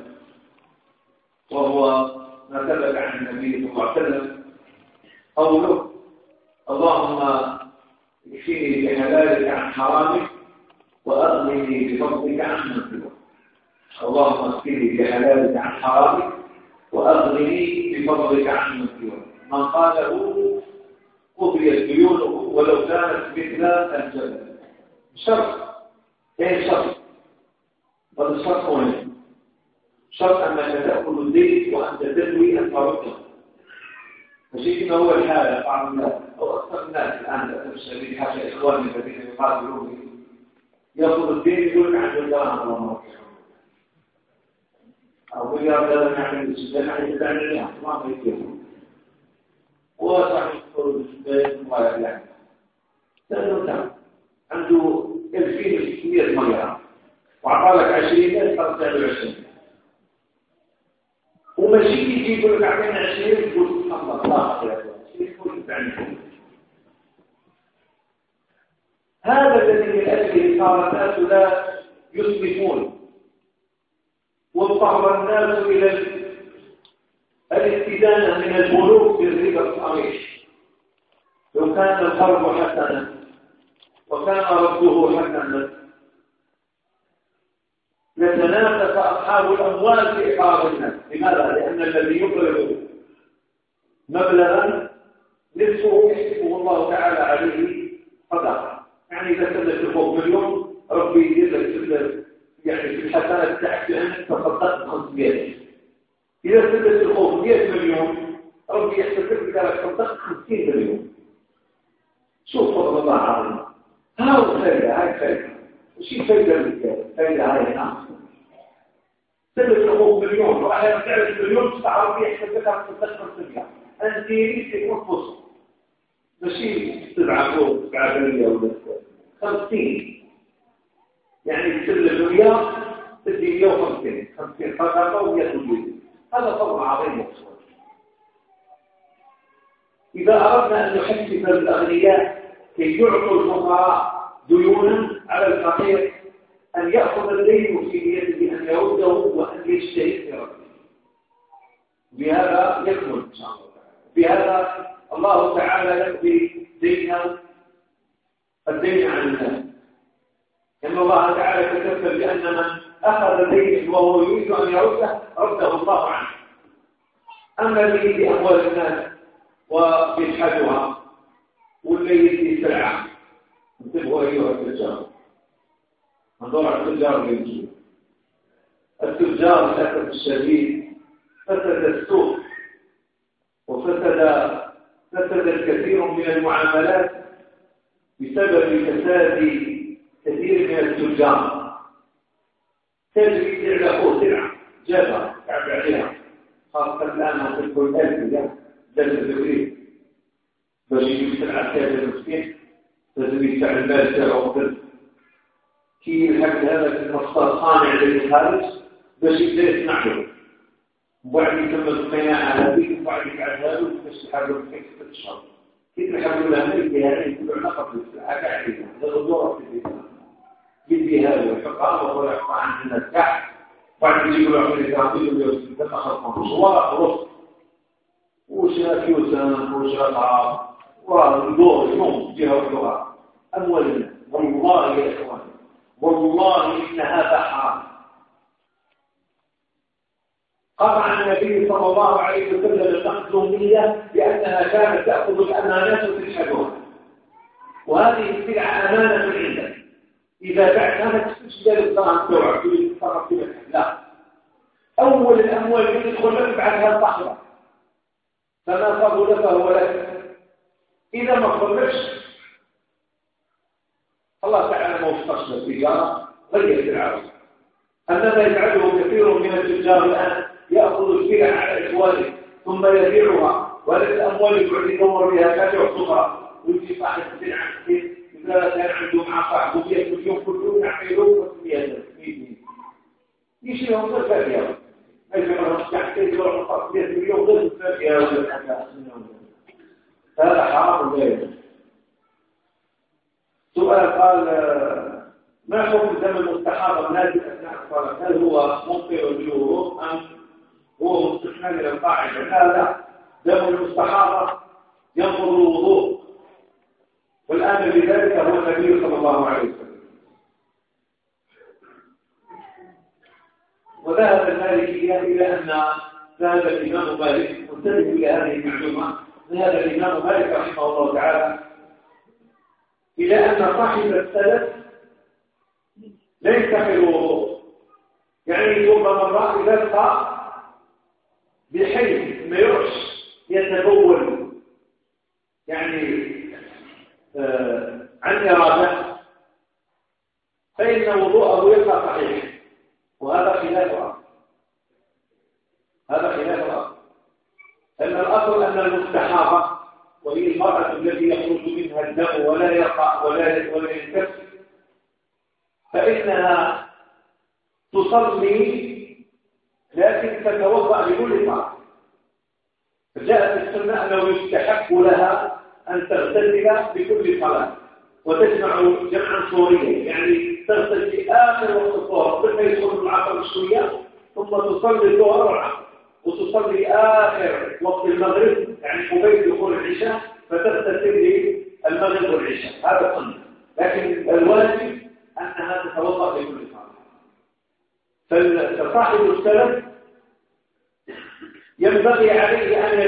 Speaker 1: وهو ما ثبت عن النبي صلى الله عليه وسلم قوله اللهم اكفيني بحلالك عن حرامك وأغنني بفضلك عن من اللهم اكفيني بحلالك عن حرامك وأغنني بفضلك عن من من قاله قضيت ديونه ولو كانت مثل الجبل شرط اي شرط بل الشرط وين شرط انك تأكل الدين وانت تدوي الفرق وجئنا هو الحالة فعلنا وأخذنا الآن تمشي به حتى إخواني الذين يقاتلوني يطلب الدين يقول عند الله الله. أو يا رب لا نعمل السجن عن الدنيا ما بيتهم وصحيح يقول السجن ما يعلم. سنوتا عنده 2600 مليار وعطالك 20000 فرصة 20 وماشي يجي يقول لك اعطينا 20 تقول هذا الذي من أجل صار الناس لا يسلمون واضطر الناس إلى الاستدانة من الملوك بالربا الصريح لو كان الغرب حسنا وكان ربه حسنا. يتنافس أصحاب الأموال في إقامة لماذا؟ لأن الذي يقرض مبلغا نصفه يحسبه الله تعالى عليه صدقة. يعني إذا سلت فوق مليون ربي يقدر لك يعني في الحسنه تحت انك تصدقت 500 إذا سلت الفوق 100 مليون ربي يحسب لك انك تصدقت 50 مليون. شوف فضل الله عظيم ها هو فايده هاي الفائده وشي فايده لك فايده هاي نعم سلت الفوق مليون وأحيانا تعرف مليون تبع ربي يحسب لك انك تصدقت 500 الجيري والفصل ماشي تسعة فوق تسعة ثانية ولا خمسين. يعني تسلم مية تدي مية وخمسين خمسين خطأ ومية وجود هذا طبع عظيم مقصود إذا أردنا أن نحسب الأغنياء كي يعطوا الفقراء ديونا على الفقير أن يأخذ الليل في يده أن يرده وأن يشتري في ربه. بهذا يكمل إن شاء الله. بهذا الله تعالى يقضي دين الدين عن الناس. إن الله تعالى تكفل بأن من أخذ دينه وهو يريد أن يرده رده الله عنه. أما الذي بأموال الناس وبالحجها واللي يدي سلعة تبغوا أيها التجار. نظر على التجار اليوم التجار للأسف الشديد فسد السوق فسد فسد الكثير من المعاملات بسبب فساد كثير من التجار. تجري سلعة سلعة جابة تعب عليها خاصة الآن تدخل الألفية جبهة الزبريد باش يجيب سلعة كاملة المسكين تجري يدفع المال تاعو قبل كي يحب هذا المصطر صانع للخارج؟ باش يبدا يصنع وبعد كما مقتنع على ذلك وبعد عذاب فاستحب لك الشر كيف الحمد لله؟ يحب لها الجهاد كل نقط الأكاعد الغدور في الإسلام بالجهاد والحقام والحق عن النزاع بعد يجيب له في التعطيل ويوسف خلق مصورة ورصد وشنا كيوسان وشنا طعام وغدور يوم جهة وجهة أولا والله يا إخوان والله إن هذا حرام. قطع النبي صلى الله عليه وسلم المخزومية لأنها كانت تأخذ الأمانات وتشهدها وهذه السلعة أمانة عنده إذا بعتها تسجل الضرب تعبد الضرب لا. أول الأموال اللي تدخل بعدها الصحراء. فما فضل فهو لك. إذا ما خلفش الله تعالى موفقش وفقش للتجارة غير العرض هذا ما يفعله كثير من التجار الآن. يشبه على الأموال ثم يبيعها وللأموال يعلمها بها فيعطها ويجي صاحب عمسين إذا لا عنده مع صاحبه كل يوم كل يوم يعملوا تسمية إيش اللي هو الفاتحة؟ إيش اللي هو تحتاج ولا تسمية اليوم غير الفاتحة ولا هذا حرام غير سؤال قال ما حكم دم المستحاضة نازل أثناء الصلاة هل هو مفطر بالوضوء أم هو مستثنى من القاعدة. هذا دم المستحاضة ينقض الوضوء. والآن بذلك هو النبي صلى الله عليه وسلم. وذهب المالكية إلى أن ذهب الإمام مالك منتبه إلى هذه المعلومة ذهب الإمام مالك رحمه الله تعالى إلى أن صاحب السلف ليس في الوضوء. يعني ربما الرأي يلقى بحيث ما يعش يتبول. يعني آه، عن إرادة. فإن وضوءه يبقى صحيح. وهذا خلاف الأمر. هذا خلاف الأمر. أن الأصل أن المستحاضة وهي المرأة التي يخرج منها الدم ولا يقع ولا ولا فإنها تصلي لكن تتوضأ لكل طعام. فجاءت السنة أنه يستحق لها أن تغتسل بكل صلاة وتجمع جمعا صوريا. يعني تغتسل في آخر وقت الظهر ثم يصوم العصر الشوية ثم تصلي الظهر والعصر. وتصلي آخر وقت المغرب يعني قبيل دخول العشاء فتغتسل المغرب والعشاء. هذا قلنا لكن الواجب أنها تتوضأ لكل صلاة فصاحب السلف ينبغي عليه أن